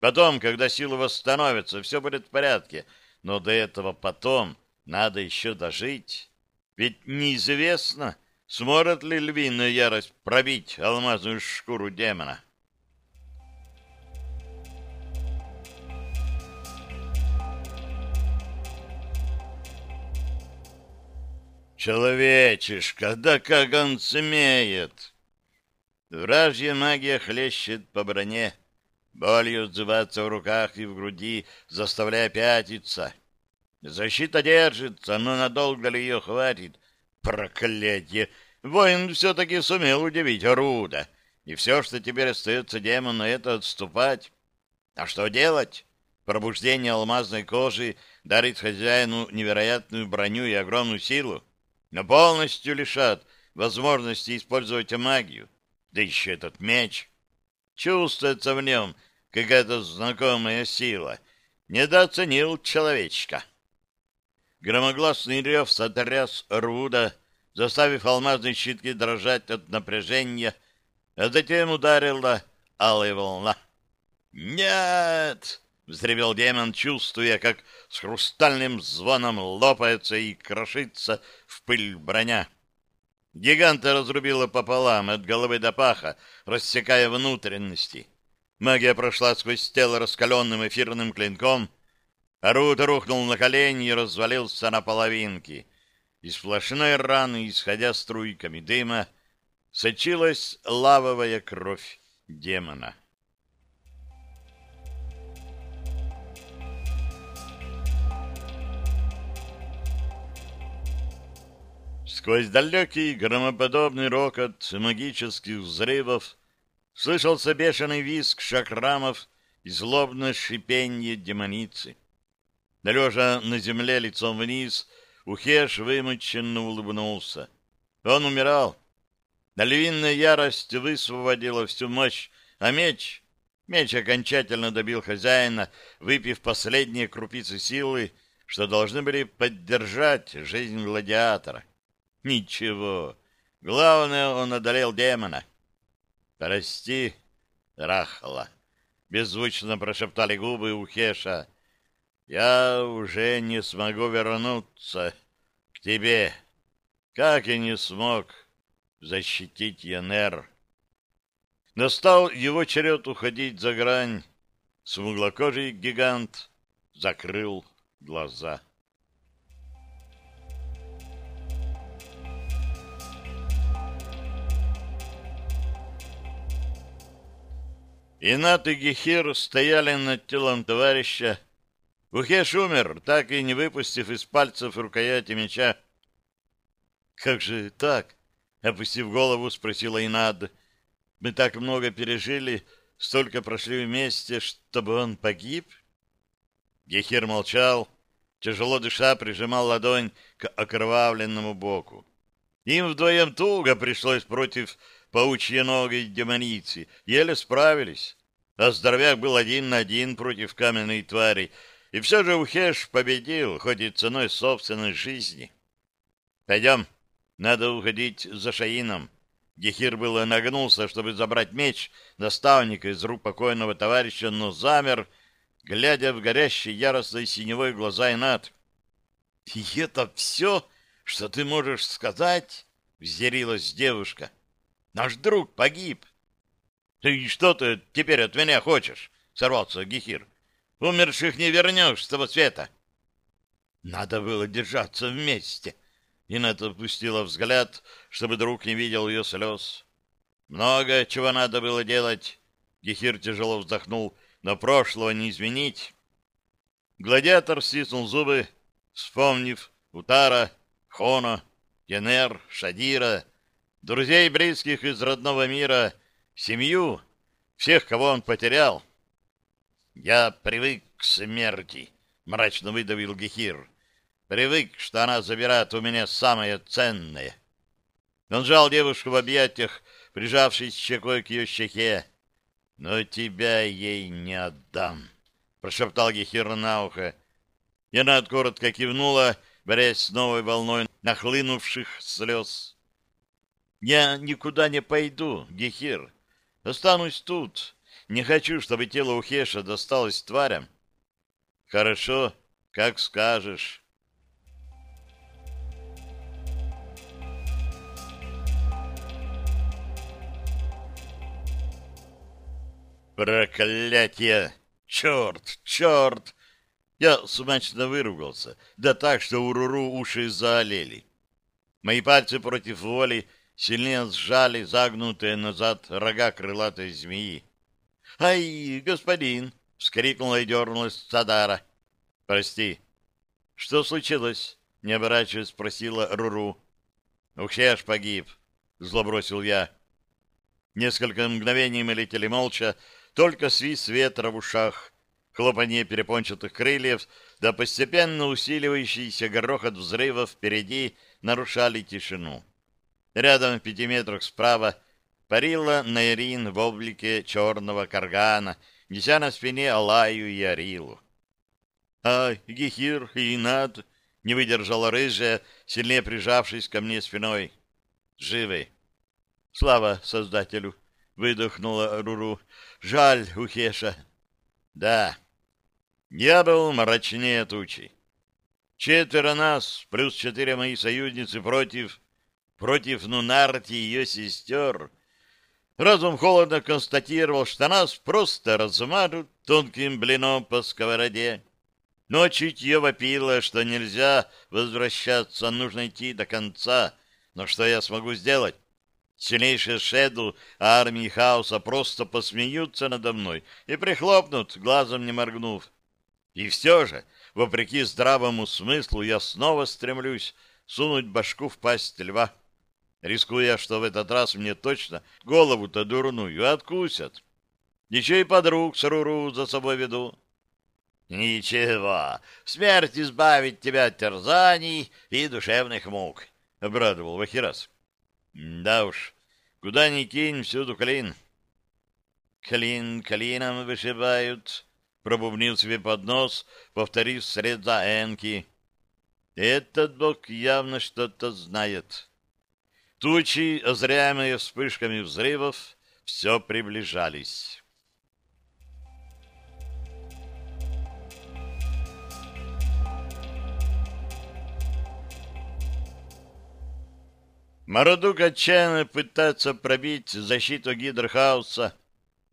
Потом, когда силы восстановятся, все будет в порядке, но до этого потом надо еще дожить. Ведь неизвестно, сможет ли львиная ярость пробить алмазную шкуру демона. Человечишка, да как он смеет! Вражья магия хлещет по броне, болью отзываться в руках и в груди, заставляя пятиться. Защита держится, но надолго ли ее хватит? Проклятие! Воин все-таки сумел удивить Руда, и все, что теперь остается демону, это отступать. А что делать? Пробуждение алмазной кожи дарит хозяину невероятную броню и огромную силу но полностью лишат возможности использовать магию. Да еще этот меч. Чувствуется в нем какая-то знакомая сила. Недооценил человечка. Громогласный рев сотряс Руда, заставив алмазные щитки дрожать от напряжения. а затем ударила алая волна. «Нет!» — взревел демон, чувствуя, как с хрустальным звоном лопается и крошится в пыль броня. Гиганта разрубила пополам от головы до паха, рассекая внутренности. Магия прошла сквозь тело раскаленным эфирным клинком. Арут рухнул на колени и развалился на половинки. Из сплошной раны, исходя струйками дыма, сочилась лавовая кровь демона. Сквозь далекий громоподобный рокот магических взрывов слышался бешеный визг шакрамов и злобное шипенье демоницы. Лежа на земле лицом вниз, Ухеш вымученно улыбнулся. Он умирал. Львиная ярость высвободила всю мощь, а меч... Меч окончательно добил хозяина, выпив последние крупицы силы, что должны были поддержать жизнь гладиатора. Ничего. Главное, он одолел демона. «Прости, Рахла», — беззвучно прошептали губы у Хеша. «Я уже не смогу вернуться к тебе, как и не смог защитить Янер». Настал его черед уходить за грань. Смуглокожий гигант закрыл глаза. Инат и Гехир стояли над телом товарища. Ухеш умер, так и не выпустив из пальцев рукояти меча. — Как же так? — опустив голову, спросила Инад. — Мы так много пережили, столько прошли вместе, чтобы он погиб? Гехир молчал, тяжело дыша прижимал ладонь к окровавленному боку. Им вдвоем туго пришлось против паучьеногой демоницы, еле справились. А здоровяк был один на один против каменной твари, и все же Ухеш победил, хоть и ценой собственной жизни. «Пойдем, надо уходить за Шаином». Гехир было нагнулся, чтобы забрать меч наставника из рук покойного товарища, но замер, глядя в горящие яростной синевой глаза Инат. — И это все, что ты можешь сказать? — взъярилась девушка. — Наш друг погиб. — Ты что ты теперь от меня хочешь? — сорвался Гехир. — Умерших не вернешь с того света. Надо было держаться вместе. Инет опустила взгляд, чтобы друг не видел ее слез. Много чего надо было делать. Гехир тяжело вздохнул, но прошлого не изменить. Гладиатор стиснул зубы, вспомнив Утара, Хона, Янер, Шадира, друзей близких из родного мира, семью, всех, кого он потерял. «Я привык к смерти», — мрачно выдавил Гехир. «Привык, что она забирает у меня самое ценное». Он жал девушку в объятиях, прижавшись щекой к ее щеке. «Но тебя ей не отдам», — прошептал Гехир на ухо. И она коротко кивнула, борясь с новой волной нахлынувших слез. Я никуда не пойду, Гехир. Останусь тут. Не хочу, чтобы тело Ухеша досталось тварям. Хорошо, как скажешь. Проклятие! Черт, черт! Я смачно выругался, да так, что у Руру уши заолели. Мои пальцы против воли сильнее сжали загнутые назад рога крылатой змеи. — Ай, господин! — вскрикнула и дернулась Садара. — Прости. — Что случилось? — не оборачиваясь, спросила Руру. — Ухеш погиб, — зло бросил я. Несколько мгновений мы летели молча, только свист ветра в ушах, хлопанье перепончатых крыльев, да постепенно усиливающийся грохот взрывов впереди нарушали тишину. Рядом в пяти метрах справа парила Найрин в облике черного каргана, неся на спине Алаю и Арилу. А Гехир и Инад не выдержала рыжая, сильнее прижавшись ко мне спиной. Живы. Слава Создателю! — выдохнула Руру. «Жаль, Ухеша». «Да, я был мрачнее тучи. Четверо нас, плюс четыре мои союзницы против... против Нунарти и ее сестер. Разум холодно констатировал, что нас просто размажут тонким блином по сковороде. Но чутье вопило, что нельзя возвращаться, нужно идти до конца. Но что я смогу сделать? Сильнейшие шеду армии хаоса просто посмеются надо мной и прихлопнут, глазом не моргнув. И все же, вопреки здравому смыслу, я снова стремлюсь сунуть башку в пасть льва, рискуя, что в этот раз мне точно голову-то дурную откусят. И подруг с Руру за собой веду. «Ничего, смерть избавит тебя от терзаний и душевных мук», — обрадовал Вахирас. Да уж, куда ни кинь, всюду клин. Клин клином вышибают, пробубнил себе под нос, повторив сред Энки. Этот бог явно что-то знает. Тучи, озряемые вспышками взрывов, все приближались. Мародук отчаянно пытается пробить защиту гидрохауса.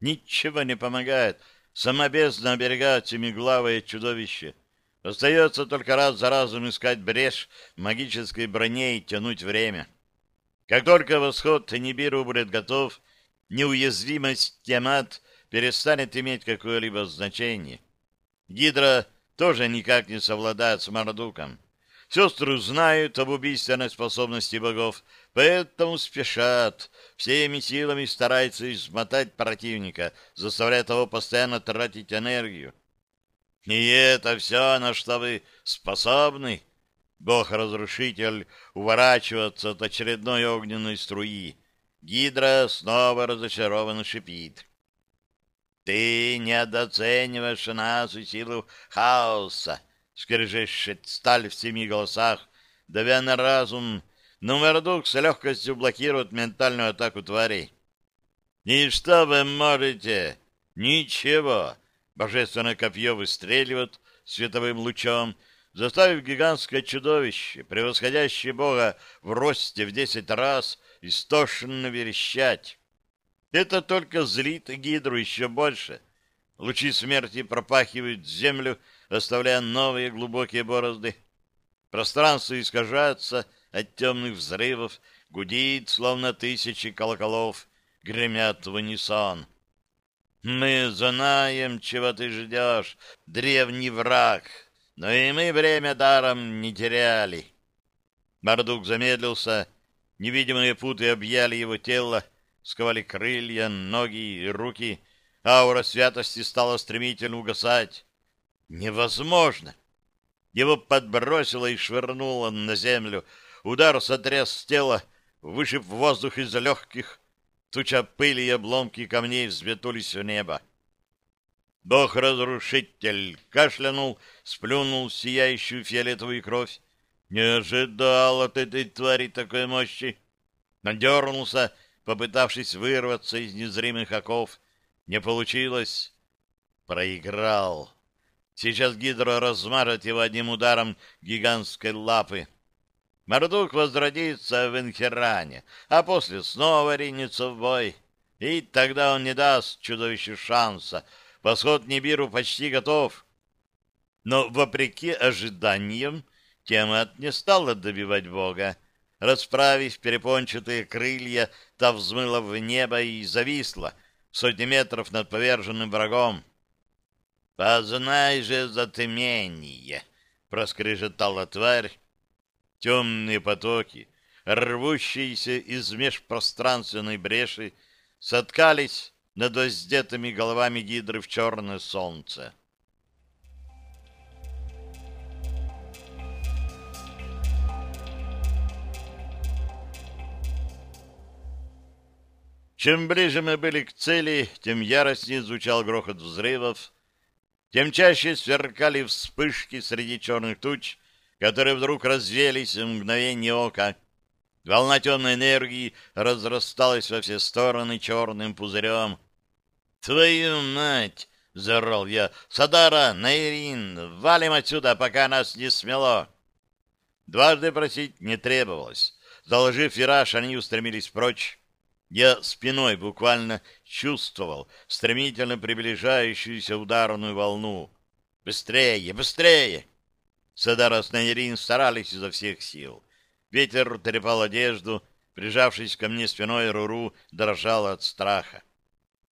Ничего не помогает. Сама бездна оберегает семиглавое чудовище. Остается только раз за разом искать брешь магической броне и тянуть время. Как только восход Нибиру будет готов, неуязвимость Тиамат перестанет иметь какое-либо значение. Гидра тоже никак не совладает с Мардуком. Сестры знают об убийственной способности богов, поэтому спешат, всеми силами стараются измотать противника, заставляя того постоянно тратить энергию. И это все, на что вы способны, бог-разрушитель, уворачиваться от очередной огненной струи. Гидра снова разочарованно шипит. «Ты недооцениваешь нас и силу хаоса!» скрежещет сталь в семи голосах, давя на разум, но Мордук с легкостью блокирует ментальную атаку тварей. «И что вы можете?» «Ничего!» Божественное копье выстреливает световым лучом, заставив гигантское чудовище, превосходящее Бога в росте в десять раз, истошно верещать. Это только злит Гидру еще больше. Лучи смерти пропахивают землю, оставляя новые глубокие борозды. Пространство искажается от темных взрывов, гудит, словно тысячи колоколов, гремят в унисон. Мы знаем, чего ты ждешь, древний враг, но и мы время даром не теряли. Мардук замедлился, невидимые путы объяли его тело, сковали крылья, ноги и руки, аура святости стала стремительно угасать. Невозможно! Его подбросило и швырнуло на землю. Удар сотряс тело, вышиб воздух из легких. Туча пыли и обломки камней взметнулись в небо. Бог-разрушитель кашлянул, сплюнул сияющую фиолетовую кровь. Не ожидал от этой твари такой мощи. Надернулся, попытавшись вырваться из незримых оков. Не получилось. Проиграл. Сейчас Гидро размажет его одним ударом гигантской лапы. Мордук возродится в Инхеране, а после снова ринется в бой. И тогда он не даст чудовищу шанса. Восход Нибиру почти готов. Но, вопреки ожиданиям, Темат не стала добивать Бога. Расправив перепончатые крылья, та взмыла в небо и зависла сотни метров над поверженным врагом. «Познай же затмение!» — проскрежетала тварь. Темные потоки, рвущиеся из межпространственной бреши, соткались над воздетыми головами гидры в черное солнце. Чем ближе мы были к цели, тем яростнее звучал грохот взрывов, тем чаще сверкали вспышки среди черных туч, которые вдруг развелись в мгновение ока. Волна темной энергии разрасталась во все стороны черным пузырем. «Твою мать!» — зарал я. «Садара, Наирин, валим отсюда, пока нас не смело!» Дважды просить не требовалось. Заложив вираж, они устремились прочь. Я спиной буквально чувствовал стремительно приближающуюся ударную волну. «Быстрее, быстрее!» Садара с Найрин старались изо всех сил. Ветер трепал одежду, прижавшись ко мне спиной, Руру дрожал от страха.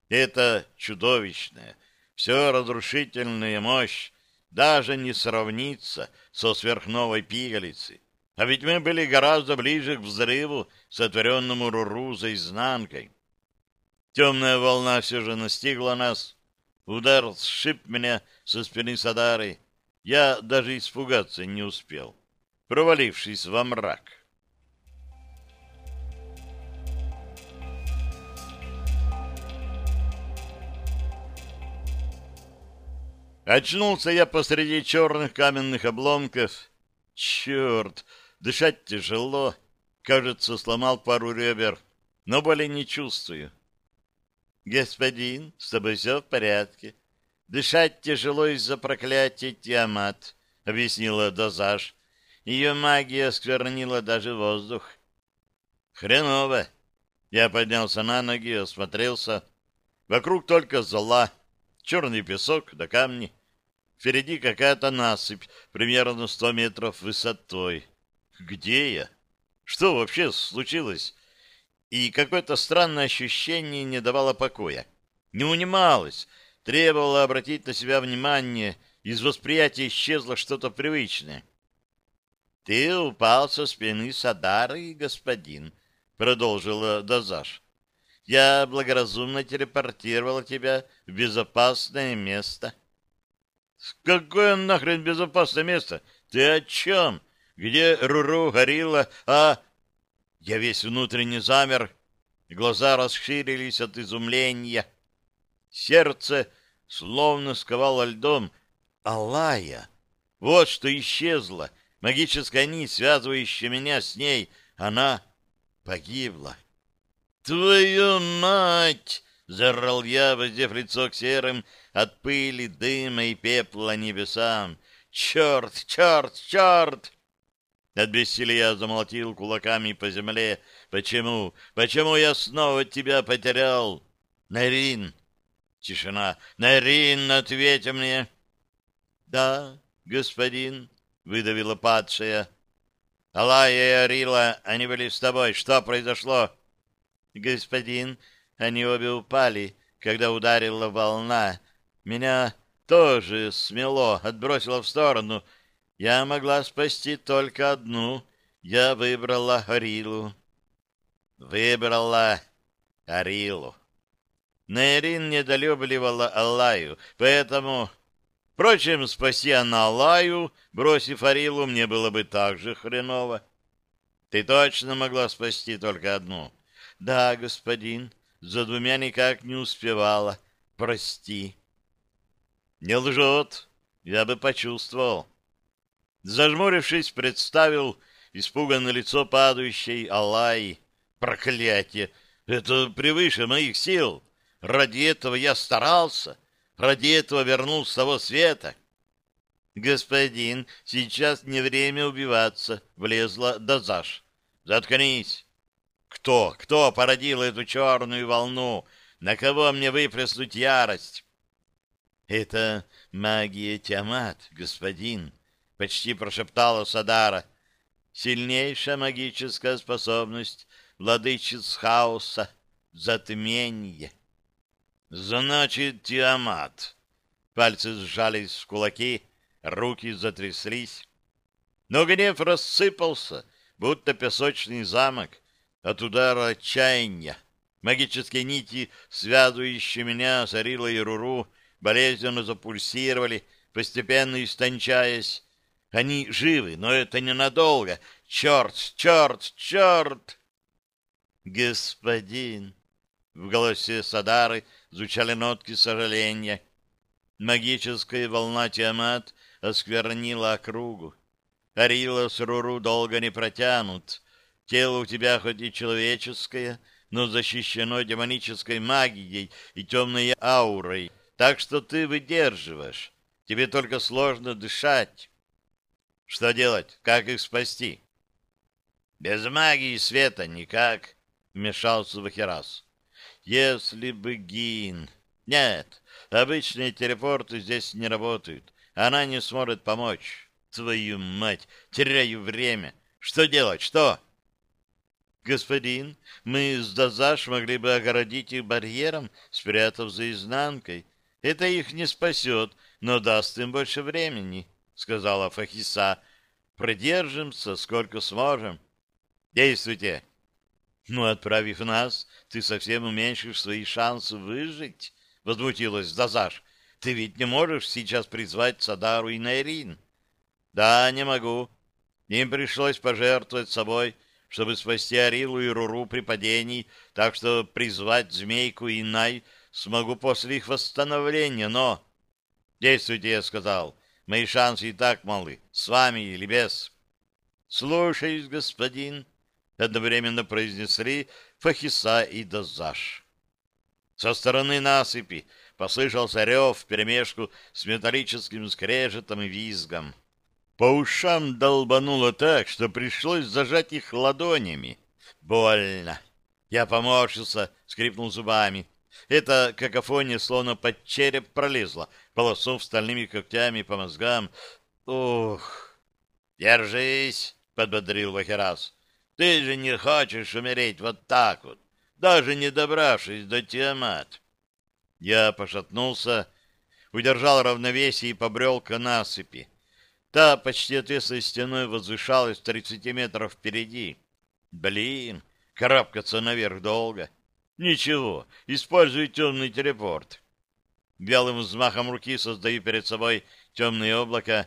Это чудовищная, все разрушительная мощь даже не сравнится со сверхновой пигалицей. А ведь мы были гораздо ближе к взрыву, сотворенному Руру за изнанкой. Темная волна все же настигла нас. Удар сшиб меня со спины Садары. Я даже испугаться не успел, провалившись во мрак. Очнулся я посреди черных каменных обломков. Черт, дышать тяжело. Кажется, сломал пару ребер, но боли не чувствую. Господин, с тобой все в порядке. Дышать тяжело из-за проклятия Тиамат, объяснила Дозаж. Ее магия сквернила даже воздух. Хреново. Я поднялся на ноги, осмотрелся. Вокруг только зола черный песок да камни. Впереди какая-то насыпь, примерно сто метров высотой. Где я? Что вообще случилось? И какое-то странное ощущение не давало покоя. Не унималось, требовало обратить на себя внимание, из восприятия исчезло что-то привычное. — Ты упал со спины Садары, господин, — продолжила Дазаш. Я благоразумно телепортировала тебя в безопасное место. — Какое нахрен безопасное место? Ты о чем? Где Руру, Горилла, а... Я весь внутренне замер, глаза расширились от изумления. Сердце словно сковало льдом. Алая! Вот что исчезло. Магическая нить, связывающая меня с ней, она погибла. «Твою мать!» — зарал я, воздев лицо к серым от пыли, дыма и пепла небесам. «Черт, черт, черт!» От бессилия замолотил кулаками по земле. «Почему? Почему я снова тебя потерял?» «Нарин!» Тишина. «Нарин, ответь мне!» «Да, господин», — выдавила падшая. «Алая и Арила, они были с тобой. Что произошло?» Господин, они обе упали, когда ударила волна. Меня тоже смело, отбросило в сторону. Я могла спасти только одну. Я выбрала Арилу. Выбрала Арилу. Нейрин недолюбливала Аллаю, поэтому... Впрочем, спаси она Аллаю, бросив Арилу, мне было бы так же хреново. Ты точно могла спасти только одну. Да, господин, за двумя никак не успевала. Прости. Не лжет, я бы почувствовал. Зажмурившись, представил испуганное лицо падающей Аллаи. Проклятие! Это превыше моих сил. Ради этого я старался. Ради этого вернул с того света. Господин, сейчас не время убиваться, влезла Дазаш. Заткнись. Кто, кто породил эту черную волну? На кого мне выплеснуть ярость? Это магия Тиамат, господин, почти прошептала Садара. Сильнейшая магическая способность владычиц хаоса, затмение. Значит, Тиамат. Пальцы сжались в кулаки, руки затряслись. Но гнев рассыпался, будто песочный замок, от удара отчаяния. Магические нити, связывающие меня с Арилой и Руру, болезненно запульсировали, постепенно истончаясь. Они живы, но это ненадолго. Черт, черт, черт! Господин! В голосе Садары звучали нотки сожаления. Магическая волна Тиамат осквернила округу. Арила с Руру долго не протянут. Тело у тебя хоть и человеческое, но защищено демонической магией и темной аурой, так что ты выдерживаешь. Тебе только сложно дышать. Что делать? Как их спасти? Без магии света никак, вмешался Вахерас. Если бы Гин... Нет, обычные телепорты здесь не работают. Она не сможет помочь. Твою мать, теряю время. Что делать, что? Господин, мы с Дазаш могли бы огородить их барьером, спрятав за изнанкой. Это их не спасет, но даст им больше времени, — сказала Фахиса. Продержимся, сколько сможем. Действуйте. Ну, отправив нас, ты совсем уменьшишь свои шансы выжить, — возмутилась Дазаш. Ты ведь не можешь сейчас призвать Садару и Найрин? Да, не могу. Им пришлось пожертвовать собой, чтобы спасти Арилу и Руру при падении, так что призвать Змейку и Най смогу после их восстановления, но... Действуйте, я сказал. Мои шансы и так малы. С вами или без. Слушаюсь, господин. Одновременно произнесли Фахиса и Дазаш. Со стороны насыпи послышался рев вперемешку с металлическим скрежетом и визгом. По ушам долбануло так, что пришлось зажать их ладонями. Больно. Я поморщился, скрипнул зубами. Эта какофония словно под череп пролезла, полоснув стальными когтями по мозгам. Ох! Держись, подбодрил Вахерас. Ты же не хочешь умереть вот так вот, даже не добравшись до Тиамат. Я пошатнулся, удержал равновесие и побрел к насыпи. Та почти отвесной стеной возвышалась в тридцати метров впереди. Блин, карабкаться наверх долго. Ничего, используй темный телепорт. Белым взмахом руки создаю перед собой темное облако.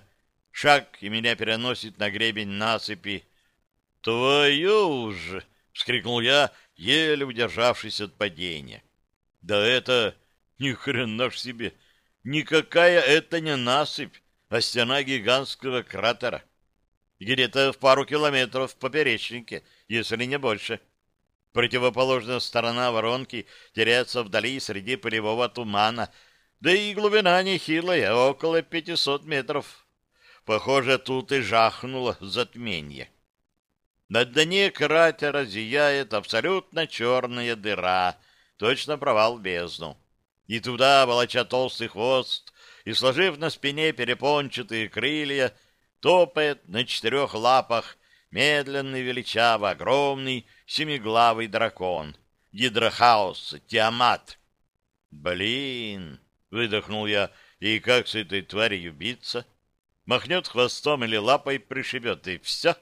Шаг, и меня переносит на гребень насыпи. «Твою ж!» — вскрикнул я, еле удержавшись от падения. «Да это... ни хрена ж себе! Никакая это не насыпь, а стена гигантского кратера. Где-то в пару километров в поперечнике, если не больше. Противоположная сторона воронки теряется вдали среди полевого тумана, да и глубина нехилая, около 500 метров. Похоже, тут и жахнуло затмение. На дне кратера зияет абсолютно черная дыра, точно провал в бездну. И туда, волоча толстый хвост, и, сложив на спине перепончатые крылья, топает на четырех лапах медленный величаво огромный семиглавый дракон, гидрохаос, Тиамат. «Блин!» — выдохнул я. «И как с этой тварью биться?» Махнет хвостом или лапой пришибет, и все.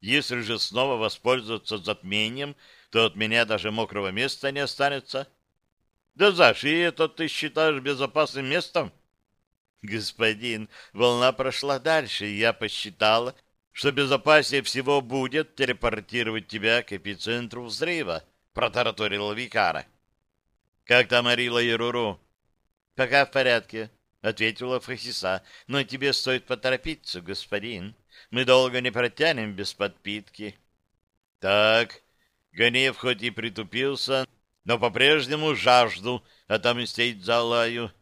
Если же снова воспользоваться затмением, то от меня даже мокрого места не останется. Да, Заш, и это ты считаешь безопасным местом? Господин, волна прошла дальше, и я посчитала, что безопаснее всего будет телепортировать тебя к эпицентру взрыва, протараторил Викара. Как там Арила и Руру? Пока в порядке, ответила Фахиса, но тебе стоит поторопиться, господин. Мы долго не протянем без подпитки. Так, Ганев хоть и притупился, но по-прежнему жажду отомстить за Алаю.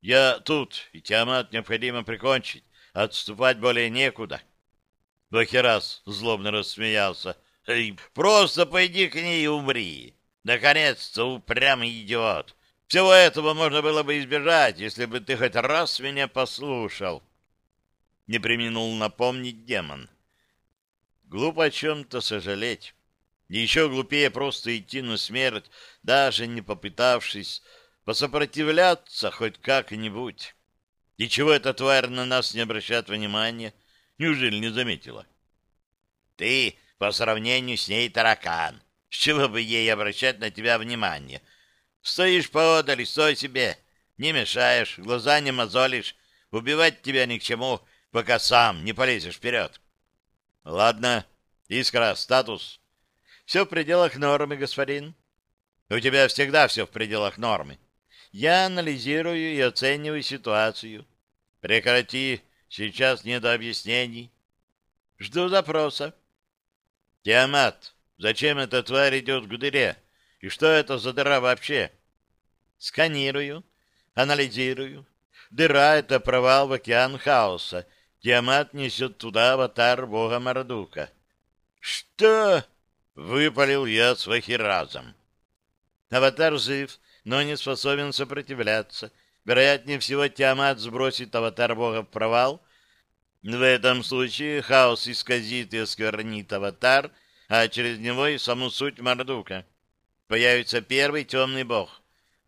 Я тут, и Тиамат необходимо прикончить. Отступать более некуда. Бахерас злобно рассмеялся. Просто пойди к ней и умри. Наконец-то упрямый идиот. Всего этого можно было бы избежать, если бы ты хоть раз меня послушал. Не применул напомнить демон. Глупо о чем-то сожалеть. Еще глупее просто идти на смерть, даже не попытавшись посопротивляться хоть как-нибудь. И чего эта тварь на нас не обращает внимания? Неужели не заметила? Ты по сравнению с ней таракан. С чего бы ей обращать на тебя внимание? Стоишь поодаль, стой себе. Не мешаешь, глаза не мозолишь. Убивать тебя ни к чему, пока сам не полезешь вперед. Ладно, искра, статус. Все в пределах нормы, господин. У тебя всегда все в пределах нормы. Я анализирую и оцениваю ситуацию. Прекрати, сейчас не до объяснений. Жду запроса. Тиамат, зачем эта тварь идет к дыре? И что это за дыра вообще? Сканирую, анализирую. Дыра — это провал в океан хаоса. Тиамат несет туда аватар бога Мардука. Что? — выпалил я с разом. Аватар жив, но не способен сопротивляться. Вероятнее всего, Тиамат сбросит аватар бога в провал. В этом случае хаос исказит и осквернит аватар, а через него и саму суть Мардука. Появится первый темный бог.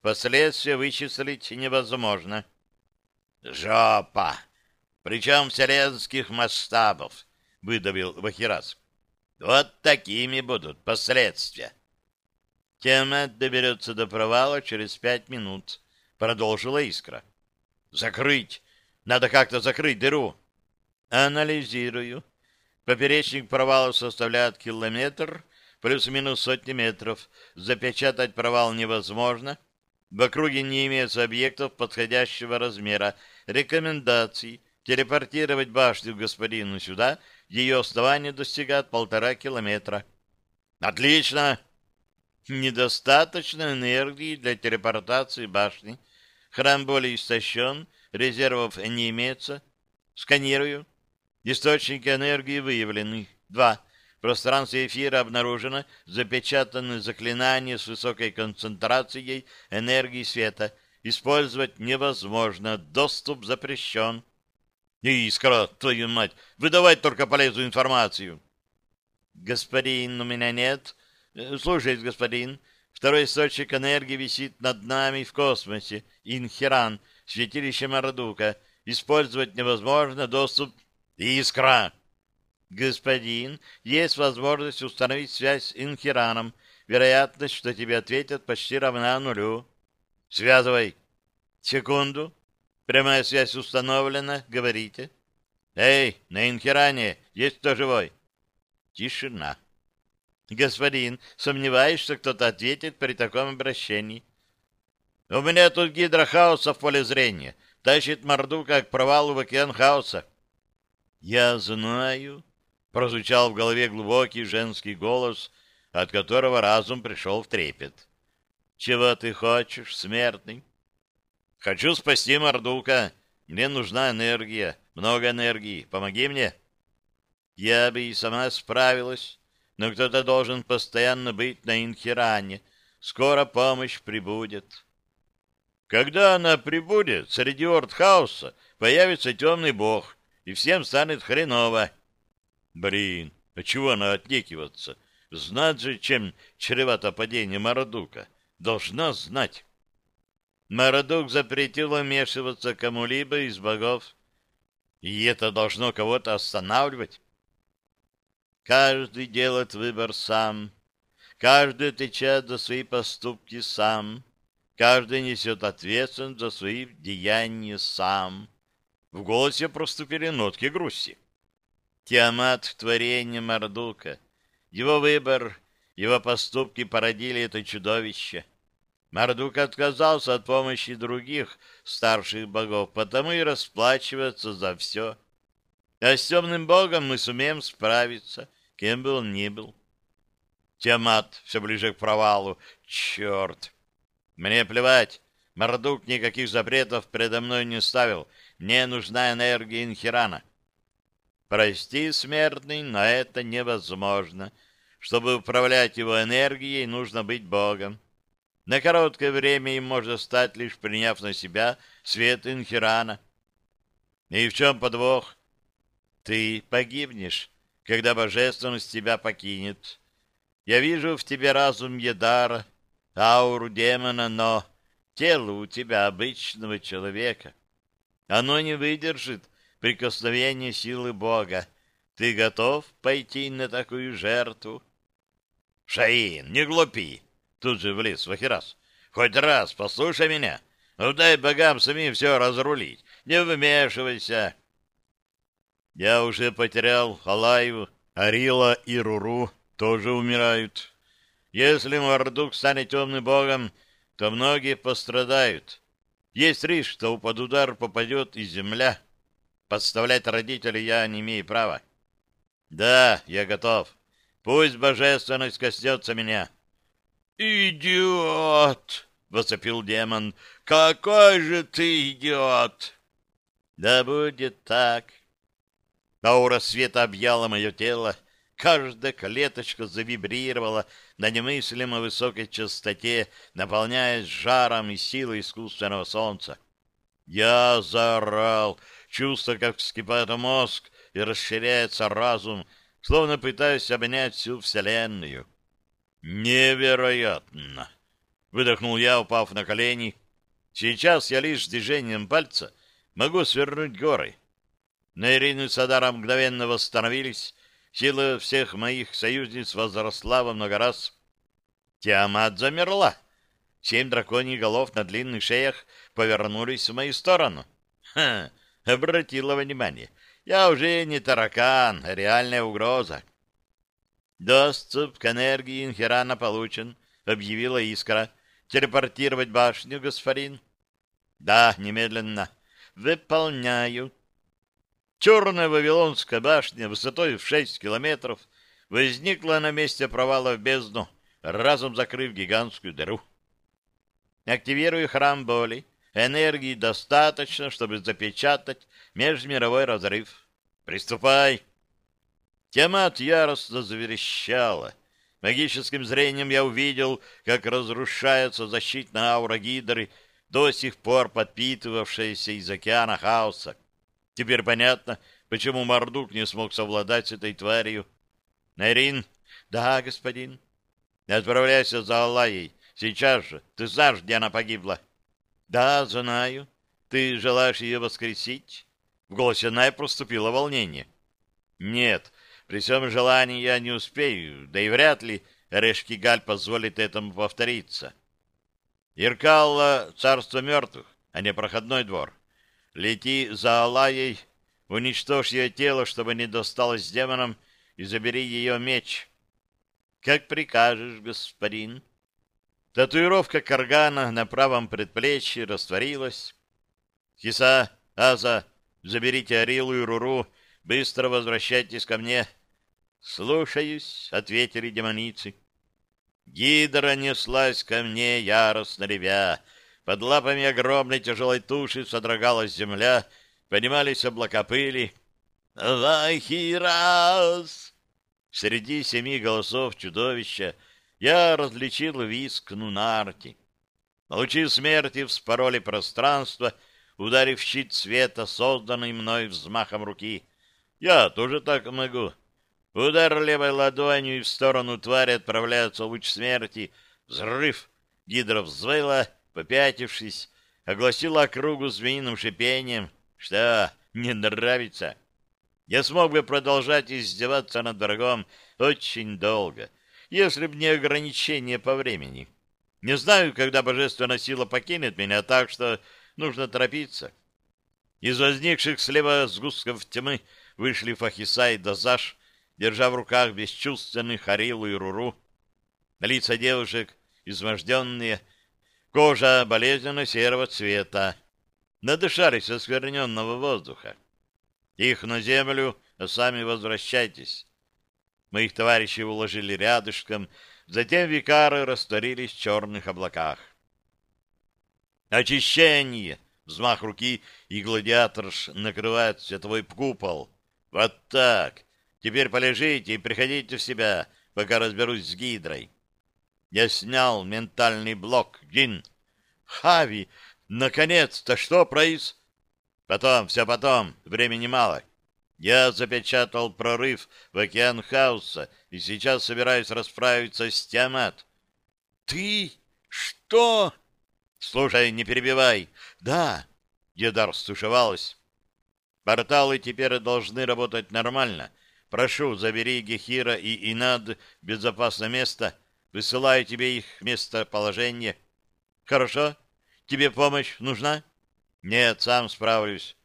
Последствия вычислить невозможно. «Жопа! Причем вселенских масштабов!» — выдавил Вахирас. «Вот такими будут последствия!» Тиамат доберется до провала через пять минут, — продолжила Искра. «Закрыть! Надо как-то закрыть дыру!» «Анализирую. Поперечник провала составляет километр, плюс-минус сотни метров. Запечатать провал невозможно. В округе не имеется объектов подходящего размера. Рекомендаций телепортировать башню господину сюда. Ее основание достигает полтора километра. Отлично! Недостаточно энергии для телепортации башни. Храм более истощен, резервов не имеется. Сканирую. Источники энергии выявлены. Два. В пространстве эфира обнаружено запечатанное заклинание с высокой концентрацией энергии света. Использовать невозможно. Доступ запрещен. Искра, твою мать, выдавать только полезную информацию. Господин, у меня нет. Слушай, господин, второй источник энергии висит над нами в космосе. Инхеран, святилище Мардука. Использовать невозможно. Доступ... Искра! Господин, есть возможность установить связь с Инхираном. Вероятность, что тебе ответят, почти равна нулю. Связывай. Секунду. Прямая связь установлена. Говорите. Эй, на Инхиране есть кто живой? Тишина. Господин, сомневаюсь, что кто-то ответит при таком обращении. У меня тут гидрохаоса в поле зрения. Тащит морду, как провал в океан хаоса. Я знаю, прозвучал в голове глубокий женский голос, от которого разум пришел в трепет. «Чего ты хочешь, смертный?» «Хочу спасти Мордука. Мне нужна энергия, много энергии. Помоги мне». «Я бы и сама справилась, но кто-то должен постоянно быть на Инхиране. Скоро помощь прибудет». «Когда она прибудет, среди орд хаоса появится темный бог, и всем станет хреново». Блин, а чего она отнекиваться? Знать же, чем чревато падение Мародука. Должна знать. Мародук запретил вмешиваться кому-либо из богов. И это должно кого-то останавливать. Каждый делает выбор сам. Каждый отвечает за свои поступки сам. Каждый несет ответственность за свои деяния сам. В голосе проступили нотки грусти. Тиамат — творение Мардука. Его выбор, его поступки породили это чудовище. Мардук отказался от помощи других старших богов, потому и расплачивается за все. А с темным богом мы сумеем справиться, кем бы он ни был. Тиамат все ближе к провалу. Черт! Мне плевать. Мардук никаких запретов предо мной не ставил. Мне нужна энергия Инхирана. Прости, смертный, но это невозможно. Чтобы управлять его энергией, нужно быть Богом. На короткое время им можно стать, лишь приняв на себя свет Инхирана. И в чем подвох? Ты погибнешь, когда божественность тебя покинет. Я вижу в тебе разум Едара, ауру демона, но тело у тебя обычного человека. Оно не выдержит прикосновение силы Бога. Ты готов пойти на такую жертву? Шаин, не глупи! Тут же влез Вахирас. Хоть раз послушай меня. Ну, дай богам самим все разрулить. Не вмешивайся. Я уже потерял Алаеву, Арила и Руру тоже умирают. Если Мордук станет темным богом, то многие пострадают. Есть риск, что под удар попадет и земля. Подставлять родителей я не имею права. Да, я готов. Пусть божественность коснется меня. «Идиот!» — воцепил демон. «Какой же ты идиот!» «Да будет так!» Аура света объяла мое тело, каждая клеточка завибрировала на немыслимо высокой частоте, наполняясь жаром и силой искусственного солнца. Я заорал, чувствуя, как вскипает мозг и расширяется разум, словно пытаясь обнять всю Вселенную. «Невероятно!» — выдохнул я, упав на колени. «Сейчас я лишь движением пальца могу свернуть горы». Нейрин и Садара мгновенно восстановились, сила всех моих союзниц возросла во много раз. Тиамат замерла. Семь драконьих голов на длинных шеях повернулись в мою сторону. Ха, обратила внимание. Я уже не таракан, а реальная угроза. Доступ к энергии Инхерана получен, объявила Искра. Телепортировать башню, господин? Да, немедленно. Выполняю. Черная Вавилонская башня высотой в шесть километров возникла на месте провала в бездну, разом закрыв гигантскую дыру. Активирую храм боли. Энергии достаточно, чтобы запечатать межмировой разрыв. Приступай. Тиамат яростно заверещала. Магическим зрением я увидел, как разрушается защитная аура Гидры, до сих пор подпитывавшаяся из океана хаоса. Теперь понятно, почему Мордук не смог совладать с этой тварью. Найрин? Да, господин. Отправляйся за Аллаей. Сейчас же. Ты знаешь, где она погибла? Да, знаю. Ты желаешь ее воскресить? В голосе Най проступило волнение. Нет, при всем желании я не успею, да и вряд ли Решкигаль позволит этому повториться. Иркалла — царство мертвых, а не проходной двор. Лети за Аллаей, уничтожь ее тело, чтобы не досталось демонам, и забери ее меч. Как прикажешь, господин. Татуировка каргана на правом предплечье растворилась. Хиса, Аза, заберите Арилу и Руру, быстро возвращайтесь ко мне. Слушаюсь, ответили демоницы. Гидра неслась ко мне, яростно ревя, под лапами огромной тяжелой туши содрогалась земля, поднимались облака пыли. «Вахирас!» Среди семи голосов чудовища я различил виск Нунарти. Лучи смерти вспороли пространство, ударив щит света, созданный мной взмахом руки. Я тоже так могу. Удар левой ладонью, и в сторону твари отправляется луч смерти. Взрыв. Гидра взвыла, попятившись, огласила округу змеиным шипением. Что, не нравится? Я смог бы продолжать издеваться над врагом очень долго, если б не ограничение по времени. Не знаю, когда божественная сила покинет меня, так что нужно торопиться. Из возникших слева сгустков тьмы вышли Фахиса и Дазаш, держа в руках бесчувственных Харилу и Руру. Лица девушек изможденные, Кожа болезненно-серого цвета. Надышались оскверненного воздуха. Их на землю, а сами возвращайтесь. Моих товарищей уложили рядышком, затем викары растворились в черных облаках. Очищение! Взмах руки, и гладиаторш накрывает световой купол. Вот так! Теперь полежите и приходите в себя, пока разберусь с гидрой. Я снял ментальный блок, Джин. Хави, наконец-то, что произ... Потом, все потом, времени мало. Я запечатал прорыв в океан хаоса и сейчас собираюсь расправиться с Тиамат. Ты? Что? Слушай, не перебивай. Да, Едар стушевалась. Порталы теперь должны работать нормально. Прошу, забери Гехира и Инад в безопасное место Высылаю тебе их местоположение. Хорошо? Тебе помощь нужна? Нет, сам справлюсь.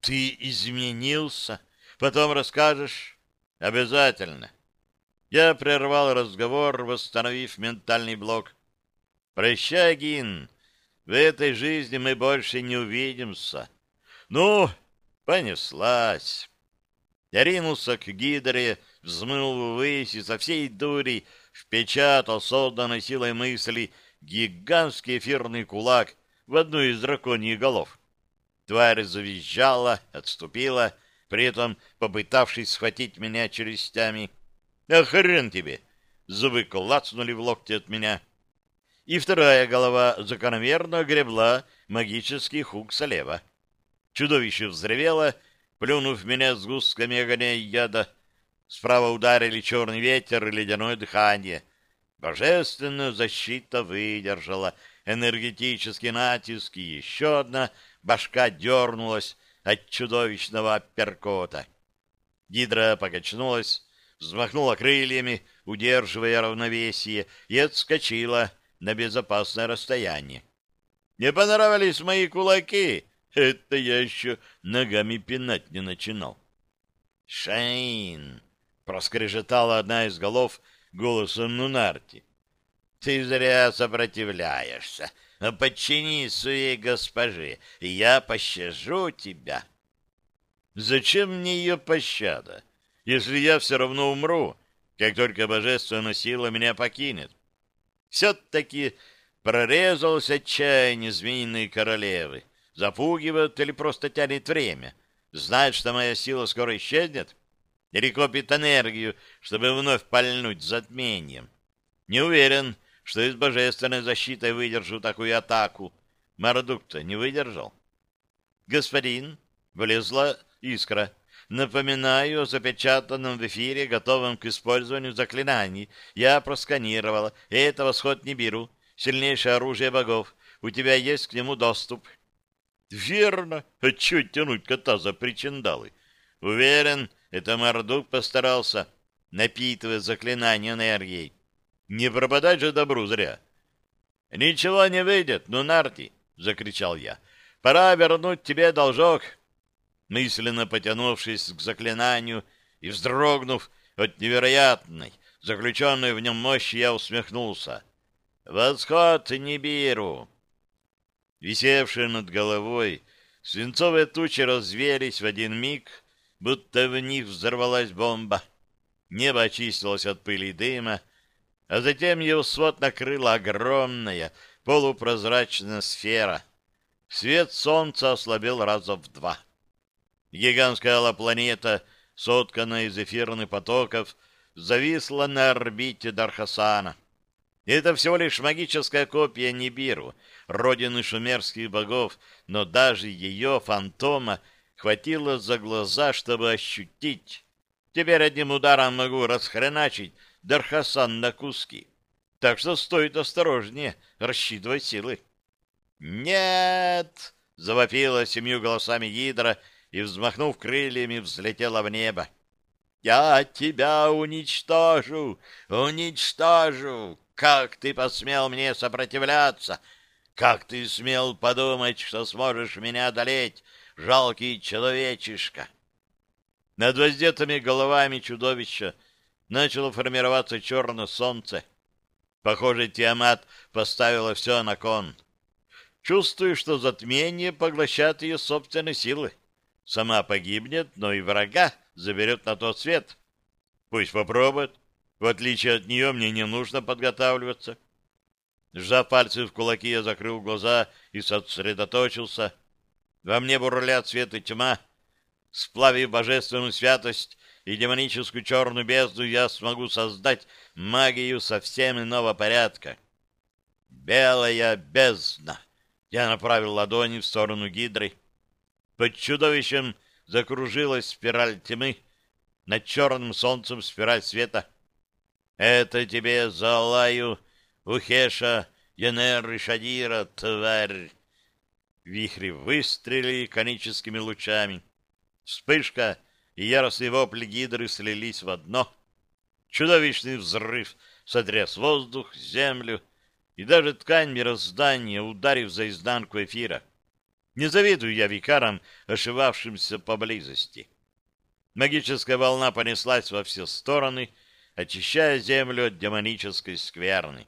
Ты изменился? Потом расскажешь? Обязательно. Я прервал разговор, восстановив ментальный блок. Прощай, Гин. В этой жизни мы больше не увидимся. Ну, понеслась. Я ринулся к Гидре, взмыл ввысь и со всей дури впечатал созданной силой мысли гигантский эфирный кулак в одну из драконьих голов. Тварь завизжала, отступила, при этом попытавшись схватить меня челюстями. А хрен тебе! Зубы клацнули в локте от меня. И вторая голова закономерно гребла магический хук слева. Чудовище взревело, плюнув меня с густками огня и яда. Справа ударили черный ветер и ледяное дыхание. Божественная защита выдержала энергетический натиск, и еще одна башка дернулась от чудовищного апперкота. Гидра покачнулась, взмахнула крыльями, удерживая равновесие, и отскочила на безопасное расстояние. Не понравились мои кулаки? Это я еще ногами пинать не начинал. «Шейн!» — проскрежетала одна из голов голосом Нунарти. «Ты зря сопротивляешься. Подчинись своей госпоже, и я пощажу тебя». «Зачем мне ее пощада, если я все равно умру, как только божественная сила меня покинет?» Все-таки прорезалось отчаяние змеиной королевы. Запугивает или просто тянет время? Знает, что моя сила скоро исчезнет? Или копит энергию, чтобы вновь пальнуть затмением? Не уверен, что из божественной защитой выдержу такую атаку. Мардук-то не выдержал. Господин, влезла искра. Напоминаю о запечатанном в эфире, готовом к использованию заклинаний. Я просканировала, и это восход не беру. Сильнейшее оружие богов. У тебя есть к нему доступ. Верно. А чё тянуть кота за причиндалы? Уверен, это Мордук постарался, напитывая заклинание энергией. Не пропадать же добру зря. Ничего не выйдет, ну, Нарти, — закричал я. Пора вернуть тебе должок. Мысленно потянувшись к заклинанию и вздрогнув от невероятной, заключенной в нем мощи, я усмехнулся. «Восход Нибиру!» Висевшие над головой свинцовые тучи развеялись в один миг, будто в них взорвалась бомба. Небо очистилось от пыли и дыма, а затем его свод накрыла огромная полупрозрачная сфера. Свет солнца ослабел раза в два. Гигантская алла-планета, сотканная из эфирных потоков, зависла на орбите Дархасана. Это всего лишь магическая копия Нибиру — родины шумерских богов, но даже ее фантома хватило за глаза, чтобы ощутить. Теперь одним ударом могу расхреначить Дархасан на куски. Так что стоит осторожнее рассчитывать силы. «Нет!» — завопила семью голосами Гидра и, взмахнув крыльями, взлетела в небо. «Я тебя уничтожу! Уничтожу! Как ты посмел мне сопротивляться? Как ты смел подумать, что сможешь меня одолеть, жалкий человечишка? Над воздетыми головами чудовища начало формироваться черное солнце. Похоже, Тиамат поставила все на кон. Чувствую, что затмение поглощает ее собственные силы. Сама погибнет, но и врага заберет на тот свет. Пусть попробует. В отличие от нее, мне не нужно подготавливаться. Сжав пальцы в кулаки, я закрыл глаза и сосредоточился. Во мне бурлят свет и тьма. Сплавив божественную святость и демоническую черную бездну, я смогу создать магию совсем иного порядка. Белая бездна. Я направил ладони в сторону гидры. Под чудовищем закружилась спираль тьмы, над черным солнцем спираль света. Это тебе за Алаю Ухеша, Янер и Шадира, тварь! Вихри выстрелили коническими лучами. Вспышка и яростные вопли гидры слились в одно. Чудовищный взрыв сотряс воздух, землю и даже ткань мироздания, ударив за изнанку эфира. Не завидую я викарам, ошивавшимся поблизости. Магическая волна понеслась во все стороны, очищая землю от демонической скверны.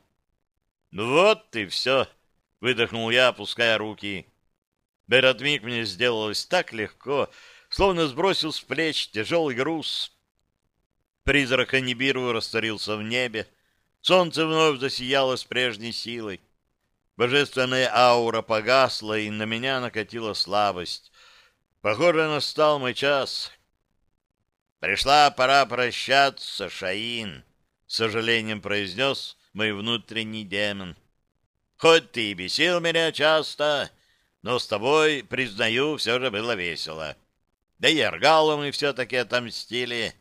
«Ну вот и все!» — выдохнул я, опуская руки. В этот миг мне сделалось так легко, словно сбросил с плеч тяжелый груз. Призрак Анибиру растворился в небе. Солнце вновь засияло с прежней силой. Божественная аура погасла, и на меня накатила слабость. Похоже, настал мой час. Пришла пора прощаться, Шаин, — с сожалением произнес мой внутренний демон. Хоть ты и бесил меня часто, но с тобой, признаю, все же было весело. Да и Аргалу мы все-таки отомстили.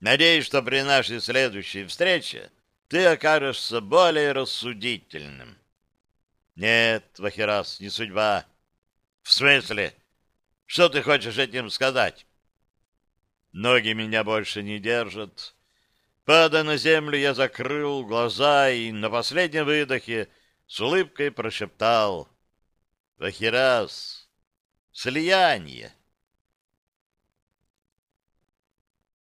Надеюсь, что при нашей следующей встрече ты окажешься более рассудительным. Нет, Вахирас, не судьба. В смысле? Что ты хочешь этим сказать? Ноги меня больше не держат. Падая на землю, я закрыл глаза и на последнем выдохе с улыбкой прошептал. Вахирас, слияние.